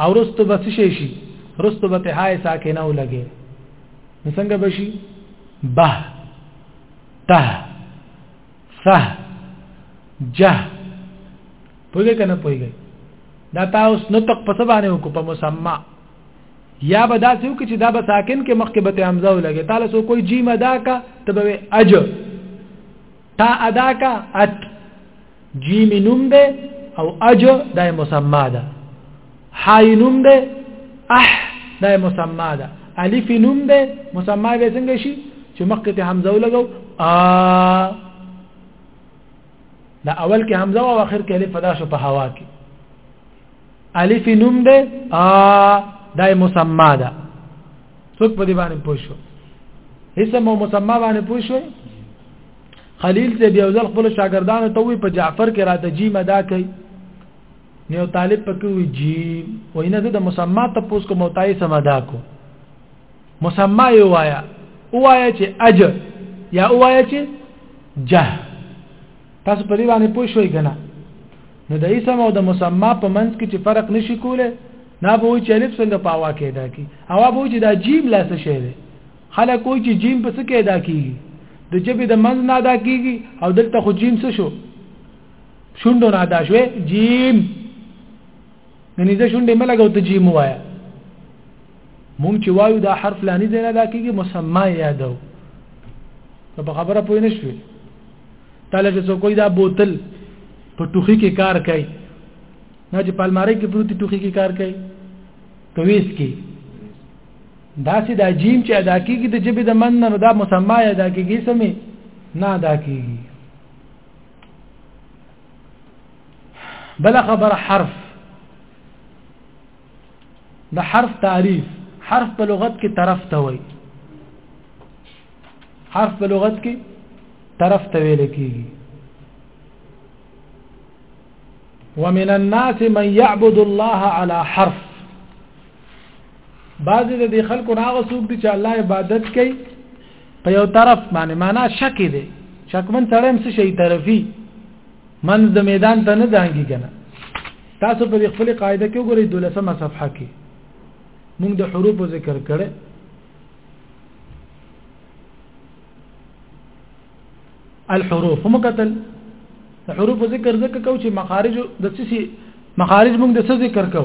او رستو به څه شي شي رستو به ته هاي ساکنه ولګي نو څنګه بشي به ته سه جه پوهیږي کنه پوهیږي دا تاسو نو تک په سبانه وکړو په مسما یا به دا څوک چې دا به ساکن کې مخکې به حمزه ولګي تعالی سو کوئی جیم ادا کا ته به اج تا ادا کا ات جیم نوم ده او اج دا مسما ده حای نوم ده اح دا مسما ده الف نوم ده مسما به څنګه شي چې مخکې ته حمزه ولګو ا دا اول کې حمزه او اخر کې الف دا شو په هوا کې الف نوم ده ا دا مسما ده څوک په دې باندې پوښو اسم او مسما باندې پوښوي خلیل سے بیا ځل خپل شاګردانو ته وی په جعفر کې راته جی مدا کوي نیو طالب پکې وی جی وینه د مسما ته پوس کو موتای سمدا کو مسما یو وایا وایا چې اج یا وایا چې جه تاسو په دې باندې پوه شوي کنه نو د اسم او د مسما په منځ کې چې فرق نشي کوله نه به وي چې الف څنګه پاوا کېدا کی او به وي چې دا جیم لاسه شي خلک وایي چې جیم په څه کې ادا کیږي د جبې د منځ نه ادا کیږي او دلته خو جیم څه شو شوندو نه ادا شوې جیم ننې زه شوندې ملګو ته جیم وایا مونږ چې وایو دا حرف لانی دی نه ادا کیږي مسما یادو په خبره پوه نه شوې تعالی چې څوک دا بوتل په ټوخي کې کار کوي نه چې پالماري کې پروتي ټوخي کې کار کوي کويس کې دا سي دا جیم چې ادا کیږي د جبه د من نه نو دا مسما ادا کیږي سمې نه ادا کیږي بل خبر حرف د حرف تعریف حرف په لغت کې طرف ته وایي حرف په لغت کې طرف ته ویل کیږي ومن الناس من يعبد الله على حرف بعضی د دې خلکو راغو سوق دي چې الله عبادت کوي په یو طرف باندې معنا شک دی شکمن سره هم څه شي طرفي من د میدان ته نه دانګي کنه تاسو په خپل قاعده کې وګورئ دولسمه صفحه کې موږ د حروف ذکر کړي الحروف هم قتل حروف ذکر ذکر کو چې مخارج د څه مخارج موږ د څه ذکر کو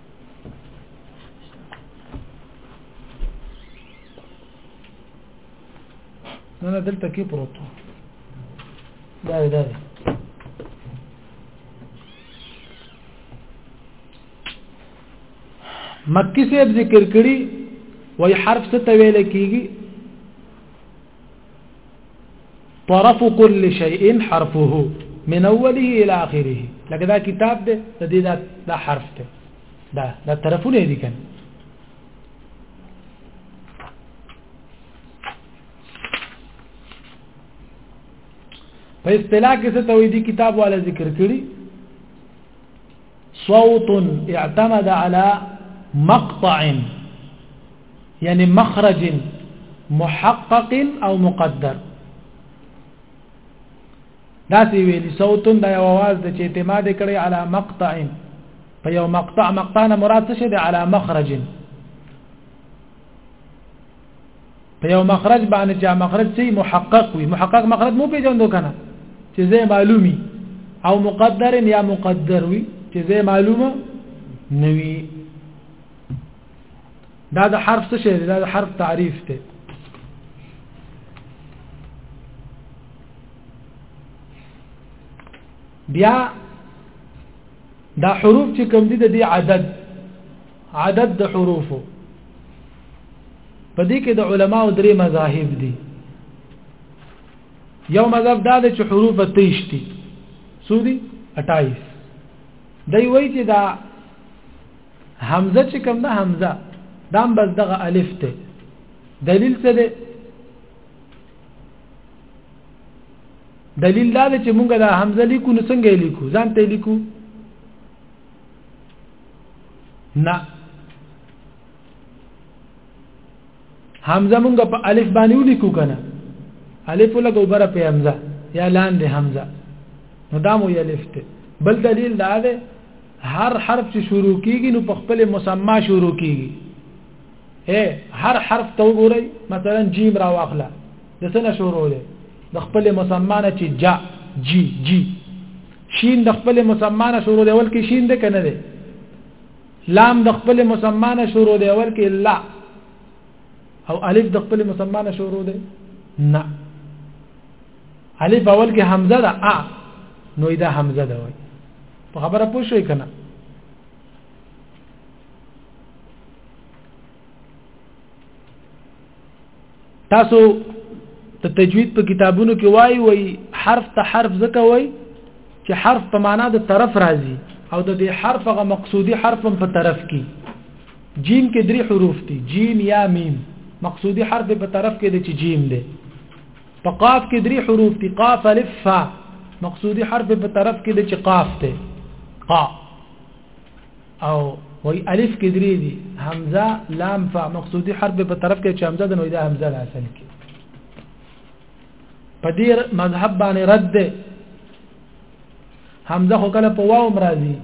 نه نه دلته کې پروت دا دی دا دی مکی صاحب ذکر کړی وای حرف څه ته ویل کیږي طرف كل شيء حرفه من اوله الى اخره لکه دا کتاب دی د دې دا حرف دی دا دا طرفونه دي کنه په اصطلاح کې څه توحیدی کتاب والا ذکر کړي صوت اعتمد على مقطع يعني مخرج محقق او مقدر دا سی ویلی صوتون دا یو आवाज د چې اعتماد کړي علی مقطع په یو مقطع مقطع نه مراد څه دی علی مخرج په یو مخرج باندې چې مخرج سي محقق وي محقق مخرج مو پیژندو کنه چې زه معلومي او مقدر یا مقدر وي چې زه معلومه نوي دا د حرف څه شی دا د حرف تعریف دی بیا دا حروف چې کوم دي د دې عدد عدد د حروفو په دې کې د علماو درې مذاهب دي یو مذهب دا دی چې حروف تیشتي سودی 28 دی وایي چې دا همزه چې کوم ده همزه دا هم بس دغه الف ته دلیل څه دی دلیل دا دی چې مونږ دا همزه لیکو نو څنګه یې لیکو ځان ته لیکو نه همزه مونږ په الف باندې ولیکو کنه الف لګو بره په همزه یا لاندې همزه نو دا مو یې الف ته بل دلیل دا دی هر حرف چې شروع کیږي نو په خپل مسما شروع کیږي اے هر حرف ته وګورئ مثلا جیم را واخله د سنه شروع دی د خپل مسما نه چې جا جی جی شین د خپل مسما نه شروع دی اول کې شین دی کنه دی لام د خپل مسما نه شروع دی اول کې لا او الف د خپل مسما نه شروع دی نه الف اول کې حمزه ده ا نو دا حمزه ده وای په خبره پوه شوي کنه تاسو ته تجوید په کتابونو کې وای وای حرف ته حرف ځکه وای چې حرف په معنا د طرف راځي او د دې حرف غو مقصودی حرف هم په طرف کې جیم کې درې حروف دي جیم یا میم مقصودی حرف په طرف کې د چې جیم دی په قاف کې درې حروف دي قاف الف فا مقصودی حرف په طرف کې د چې قاف ته قا او وای الف کې درې دي حمزه لام فا مقصودی حرف په طرف کې چې حمزه د نو دا حمزه اصل کې په دې مذهب باندې رد ده حمزه خو کله په واو مرাজি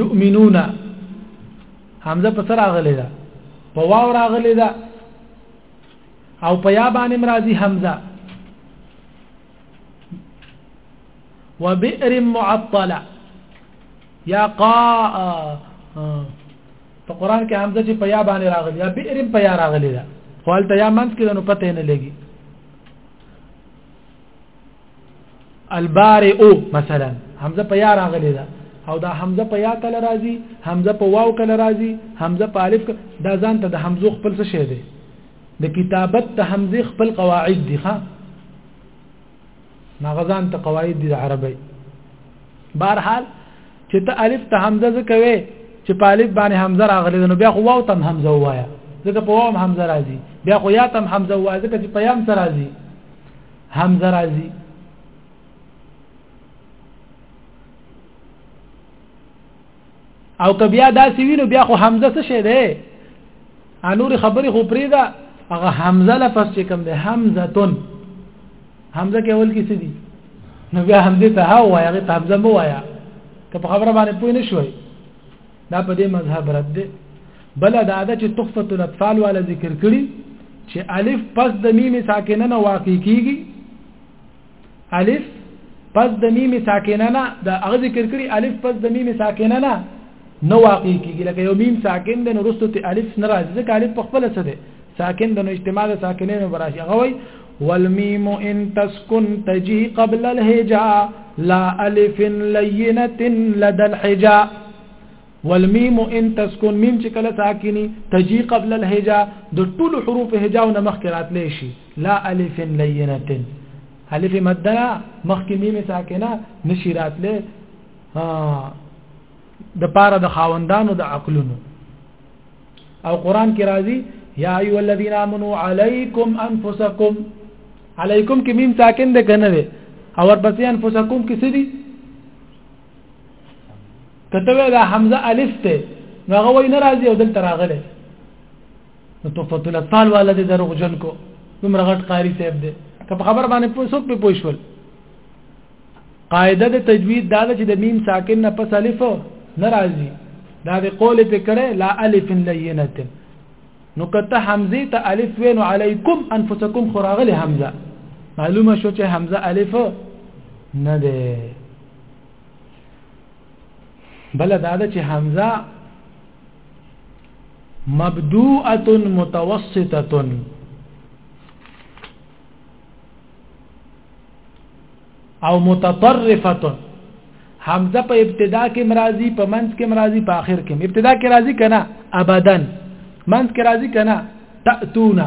یؤمنون حمزه په سره غلې ده په واو راغلې ده او په یا باندې مرضی حمزه وبئر معطله یا قا په قران کې حمزه چې په یا باندې راغلی یا بئر په یا راغلی دا خپل ته یا منځ کې نو پته نه لګي البارئ مثلا حمزه په یا راغلی دا او دا حمزه په یا کله راځي حمزه په واو کله راځي حمزه په الف دا ځان ته د حمزو خپل څه شی دی د کتابت ته همزه خپل قواعد دي ښا ناغزان ته قواعد دي عربی بهرحال چې ته الف ته همزه زکوي چې په الف باندې همزه راغلي نو بیا خو واو تم همزه وایا ځکه په واو همزه راځي بیا خو یا تم همزه وایا ځکه چې په یام سره راځي همزه راځي او که بیا داسې وینو بیا خو حمزه څه شي دی انور خبرې خو پرې ده هغه حمزه لفظ چې کوم دی حمزه تن حمزه کې اول کې څه دي نو بیا حمزه ته هاو وایي هغه حمزه مو وایي که په خبره باندې پوه نه شوي دا په دې مذهب رد دی بل دا ده چې تحفه الاطفال والا ذکر کړي چې الف پس د میم ساکنه نه واقع کیږي الف پس د میم ساکنه نه د هغه ذکر کړي الف پس د میم ساکنه نه نو واقع کیږي لکه یو میم ساکن د نورستو ته الف نه راځي ځکه الف په خپل څه ده ساکن د نو اجتماع د ساکنینو براشي غوي والميم ان تسكن تجي قبل الهجاء لا الف لينه لدى الحجاء والميم ان تسكن ميم چې کله ساکني تجي قبل الهجاء د ټول حروف هجاء نه مخکې راتلې شي لا الف لینه الف مده مخکې میم ساکنه نشی راتله د پاره د خاوندانو د عقلونو او قران کې راځي یا ایو الذین آمنو علیکم انفسکم علیکم کې میم ساکن ده کنه ده او ورپسې انفسکم کې څه دي کته دا حمزه الف ته نو هغه وای ناراضي او دلته راغله نو تحفت الاطفال والا دې دروغ جن کو دومره غټ قاری صاحب دې که په خبر باندې پوه څوک به پوه شول قاعده د تجوید دا چې د میم ساکن نه پس الف ناراضي دا د قول په کړه لا الف لینه نو کته حمزه ته الف وینو علیکم انفسکم خراغله حمزه معلومه شو چې حمزه الف نه ده بل دا چې حمزه مبدوءه متوسطه او متطرفه حمزه په ابتدا کې مرাজি په منځ کې مرাজি په آخر کې ابتدا کې راضی کنا ابدا منځ کې راضی کنا تاتونا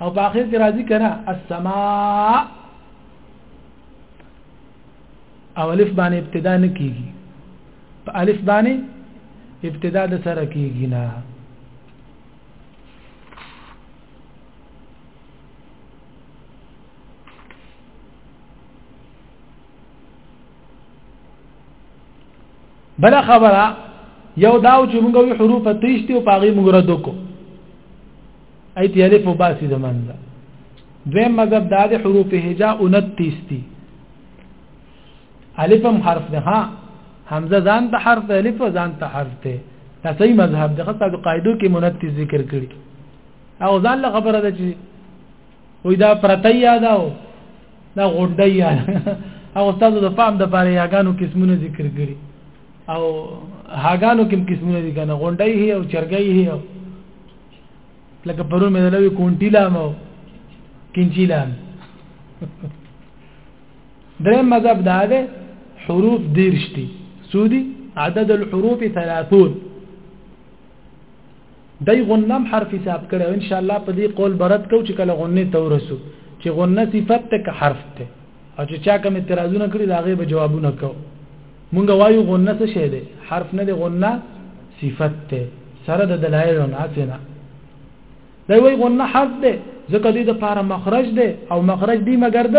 او په آخر کې راضی کنا السماء او الف باندې ابتدا نه کیږي په الف باندې ابتدا د سره کیږي نه بل خبره یو داو چې موږ وی حروف تیشتي او پاغي موږ رد وکړو ایت الف وباسي زمانه دویم مذهب د حروف هجا 29 دي الف هم حرف ده ها حمزه ځان ته حرف ده الف ځان ته حرف ده دا صحیح مذهب ده خاصه د قاعده کې منتی ذکر کړی او ځان له خبره ده چې وې دا پرتیا ده او دا غونډیا او استاد د فهم د پاره یاګانو قسمونه ذکر کړی او هاګانو کوم قسمونه دي کنه غونډي هي او چرګي هي او لکه پرون مې دلوي کونټی لامو کینچی لامو درې مذهب دا ده حروف دیرش دي سودي عدد الحروف 30 دای غنم حرف حساب کړو ان شاء الله په دې قول برت کو چې کله غنه تورسو چې غنه صفت تک حرف ته او چې چا کوم اعتراضونه کړی دا غي به جوابونه کو مونږ وایو غنه څه شی دی حرف نه دی غنه صفت ته سره د دلایل نه اسنه دا وی غنه حرف دی ځکه دې د پاره مخرج دی او مخرج دی مګر د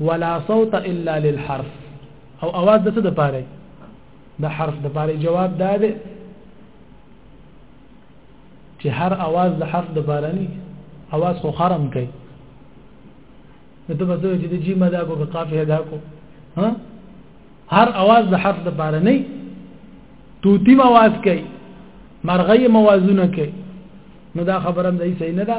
ولا صوت الا للحرف او اواز د څه د پاره د حرف د پاره جواب دا دی چې هر اواز د حرف د پاره نه اواز خو خرم کوي نو ته به چې د جیم ادا کو قاف ادا کو ها هر اواز د حرف د پاره نه توتی مواز کوي مرغی موازونه کوي نو دا خبره هم صحیح نه ده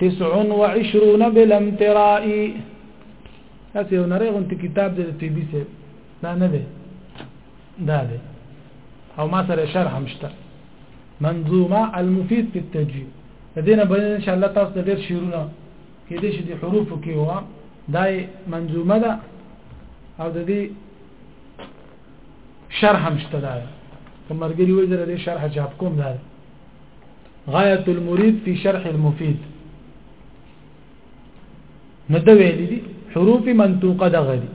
29 بالامتراء تاسو یو نری غونتی کتاب د تی بی سه دا نه دی دا دی او ما سره شرح مشته منظومه المفيد في التجويد لدينا بين ان شاء الله تاسو ډیر شیرونه کې دې شې د حروفو کې و دا منظومه ده او د دې شرح مشته ده کومرګری وې زره دې شرح جواب کوم ده غایت المرید فی شرح المفید نو د ویل دي حروف منطوقه دغه دي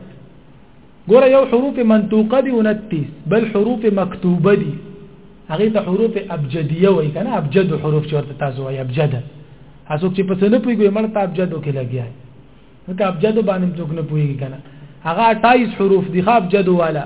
ګوره یو حروف منطوقه دي ونتیس بل حروف مکتوبه دي هغه ته حروف ابجدیه وای کنه ابجد حروف چورته تاسو وای ابجد هڅوک چې په څه نه پوي ګوي مړ ته ابجدو کې لګیا نو که ابجدو باندې څوک نه پوي کنه هغه 28 حروف دي خاب جدو والا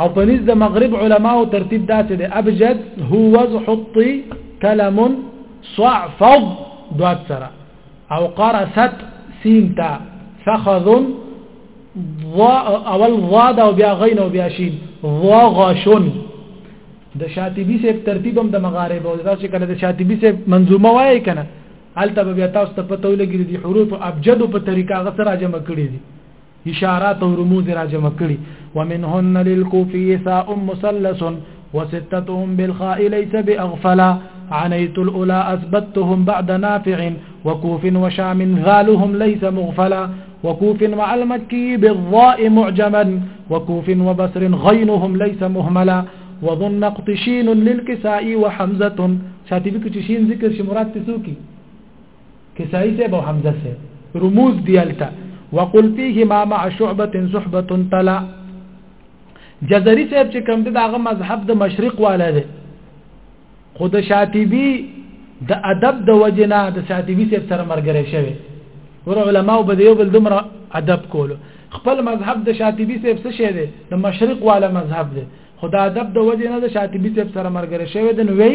او په نس د مغرب علماو ترتیب داسې دی ابجد هو وضح الطي کلم صعفض دوات سره او قرست سين تا فخذ اول ضاد او بیا غین او بیا شین ضغشن د شاطبی سیب ترتیب هم د مغارب او دا چې کله د شاطبی سیب منظومه وای کنه الته بیا تاسو ته پته ولګی دي حروف ابجد په طریقه غسر جمع کړی دي اشارات او رموز را جمع کړی ومنهن للكوفي ساء مثلث وستتهم بالخاء ليس باغفلا عنيت الأولى أثبتهم بعد نافع وكوف وشام غالهم ليس مغفلا وكوف مع المكي بالضاء معجما وكوف وبصر غينهم ليس مهملا وظن اقتشين للكسائي وحمزة شاتي بك تشين ذكر شمرات تسوكي کسائی صاحب او حمزه صاحب رموز دی التا وقل فيه ما مع شعبه صحبه تلا جزري صاحب چې کوم دغه مذهب د مشرق والا دی خود شاطبی د ادب د وجنا د شاطبی سره سره مرګره شوی ور علماء به یو بل دمر ادب کولو خپل مذهب د شاطبی سره څه شه دی د مشرق والا مذهب دی خدا ادب د وجنا د شاطبی سره سره مرګره شوی د نوې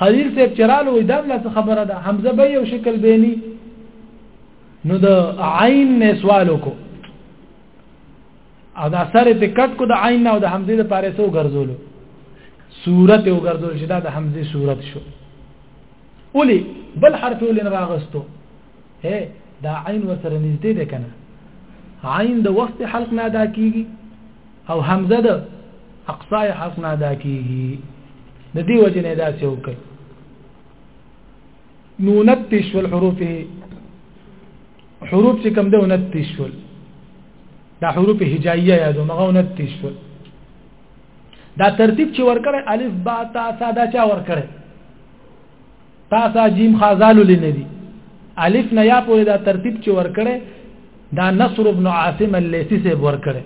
خلیل صاحب چې راله وي دا بله څه خبره ده حمزه به یو شکل بینی نو د عین نه سوال وکړو او دا سره ته کټ کو د عین او د حمزه د پاره سو ګرځولو صورت او ګرځول چې دا د حمزه صورت شو اولی بل حرف ولین راغستو هی دا عین ورسره نږدې ده کنه عین د وسط حلق نه ادا کیږي او حمزه د اقصا حلق نه ادا کیږي د دې وجه نه داسې وکړ نو نتش ول حروف حروف چې کوم ده نتش ول دا حروف هجائیه یادو مغه نتش ول دا ترتیب چې ورکړ الف با تا سا دا چا ورکړ تاسو جیم خازالو لندي الف نه یا په دا ترتیب چې ورکړي دا نصر ابن عاصم الليثي سه ورکړي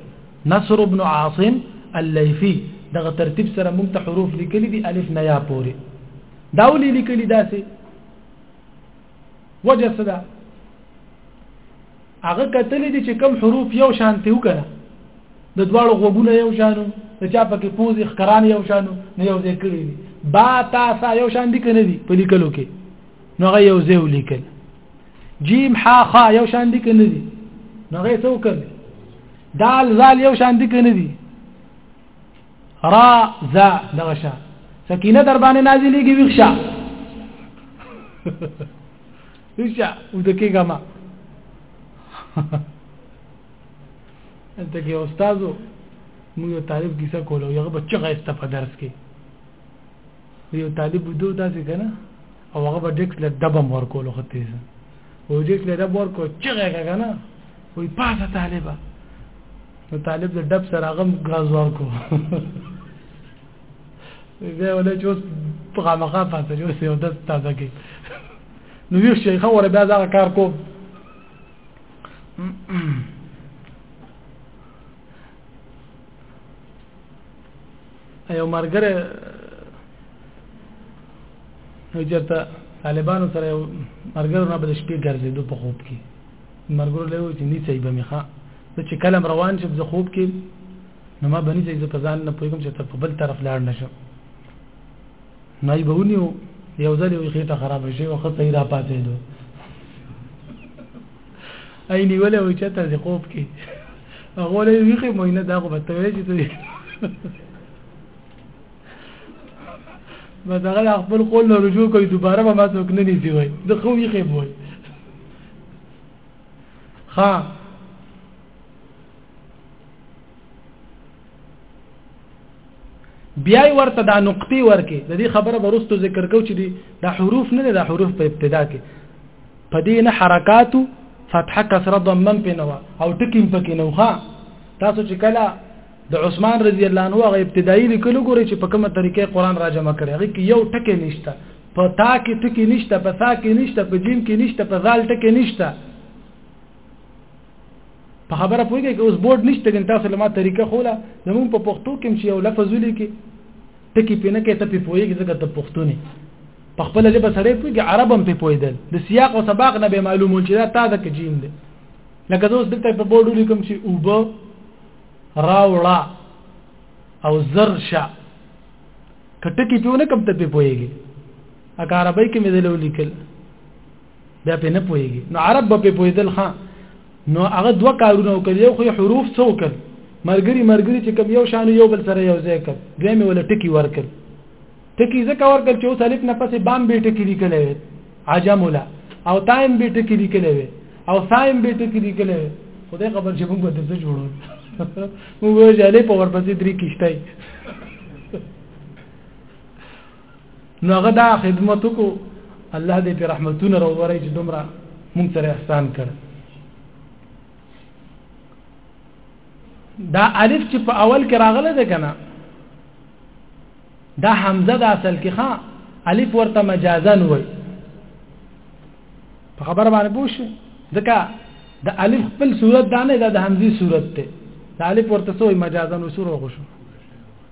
نصر ابن عاصم الليثي دغه ترتیب سره موږ ته حروف لیکلي دي الف نه یا پورې دا ولې لیکلي داسې وجه څه ده هغه کتلې دي چې کم حروف یو شان ته وکړه د دواړو غوګونه یو شانو د چا پکې پوز اخکران یو شانو نه یو ځای کړی دي با تا سا یو شان دي کنه دي په لیکلو کې نو هغه یو ځای ولیکل جیم ح خ یو شان دي کنه دي نو هغه څه وکړ دال زال یو شان دي کنه دي را ز دغه شان سکینه در باندې نازلېږي وښه هیڅا وته کېګه ما ته کې استادو موږ یو طالب کیسه کوله یو بچی غایسته په درس کې یو طالب دوه داسې کنه او هغه به ډیکس له دبم ورکول خو تیز او ډیکس له دبم ورکو چغه کنه وای پاسه طالبہ نو طالب د ډب سره غم غاز ورکو زه ولې چې اوس په غمخه پاتې اوس یو د تازه کې نو ویښ شي خو ور بیا دا کار کو ایو مرګره نو چرته طالبانو سره مرګره نه بل شپې ګرځي دوه په خوب کې مرګره له وچ نه چي به مخه د چې کلم روان شپ زه خوب کې نو ما بني چې په ځان نه پوهیږم چې تر په بل طرف لاړ نشم نای بهونیو یو ځل یو خېټه خراب شي او خو صحیح را پاتې دو اي نیولې وي چې تاسو خوب کې هغه له ویخه مې نه دا خو به توې چې دوی ما دا خپل قول نه رجوع کوي دوباره به ما څوک نه نیسی وای د خو ویخه مې وای ها بیا ورته دا نقطې ورکې د دې خبره ورستو ذکر کو چې دا حروف نه دا حروف په ابتدا کې په دې نه حرکاتو فتحه کسره ضمن په نو او ټکیم پکې نو ښا تاسو چې کله د عثمان رضی الله عنه هغه ابتدایي لیکلو ګوري چې په کومه طریقې قران راجم کړي هغه کې یو ټکی نشته په تا کې ټکی نشته په سا کې نشته په جیم کې نشته په ذال ټکی نشته په خبره پوهیږئ که اوس بورډ نشته ګن تاسو لمه طریقه خوله زمون په پښتو کې چې یو لفظ ولیکي ټکی په نه کې ته په پوهیږي ځکه ته پښتوني په خپل لبه سره پوهیږي عرب هم په پوهیدل د سیاق او سباق نه به معلومون چې دا تازه کې جیم دی لکه زه اوس دلته په بورډ ولیکم چې اوبه راوړه او زرشا کټکی په نه کوم ته په پوهیږي اګه عربی کې مې دلو لیکل بیا په نه پويږي نو عرب به په پويدل ها نو هغه دوه کارونه وکړ یو خو حروف څو وکړ مرګري مرګري چې کوم یو شان یو بل سره یو ځای کړ دوی مې ولا ټکی ورکړ ټکی ځکه ورکړ چې اوس الف نه پسې بام به ټکی لیکل وي عجم ولا او تایم به ټکی لیکل وي او سایم به ټکی لیکل وي خدای خبر چې موږ د څه جوړو موږ ځلې په ورپسې درې کیشتای نو هغه دا خدمت وکړو الله دې په رحمتونو راوړي چې دومره مونږ سره احسان کړ دا الف چې په اول کې راغله ده کنه دا حمزه د اصل کې ښا الف ورته مجازا وای په خبر باندې پوښ ځکه د الف خپل صورت دانه دا د حمزه صورت ته د الف ورته سوې مجازا نو سورو غوښو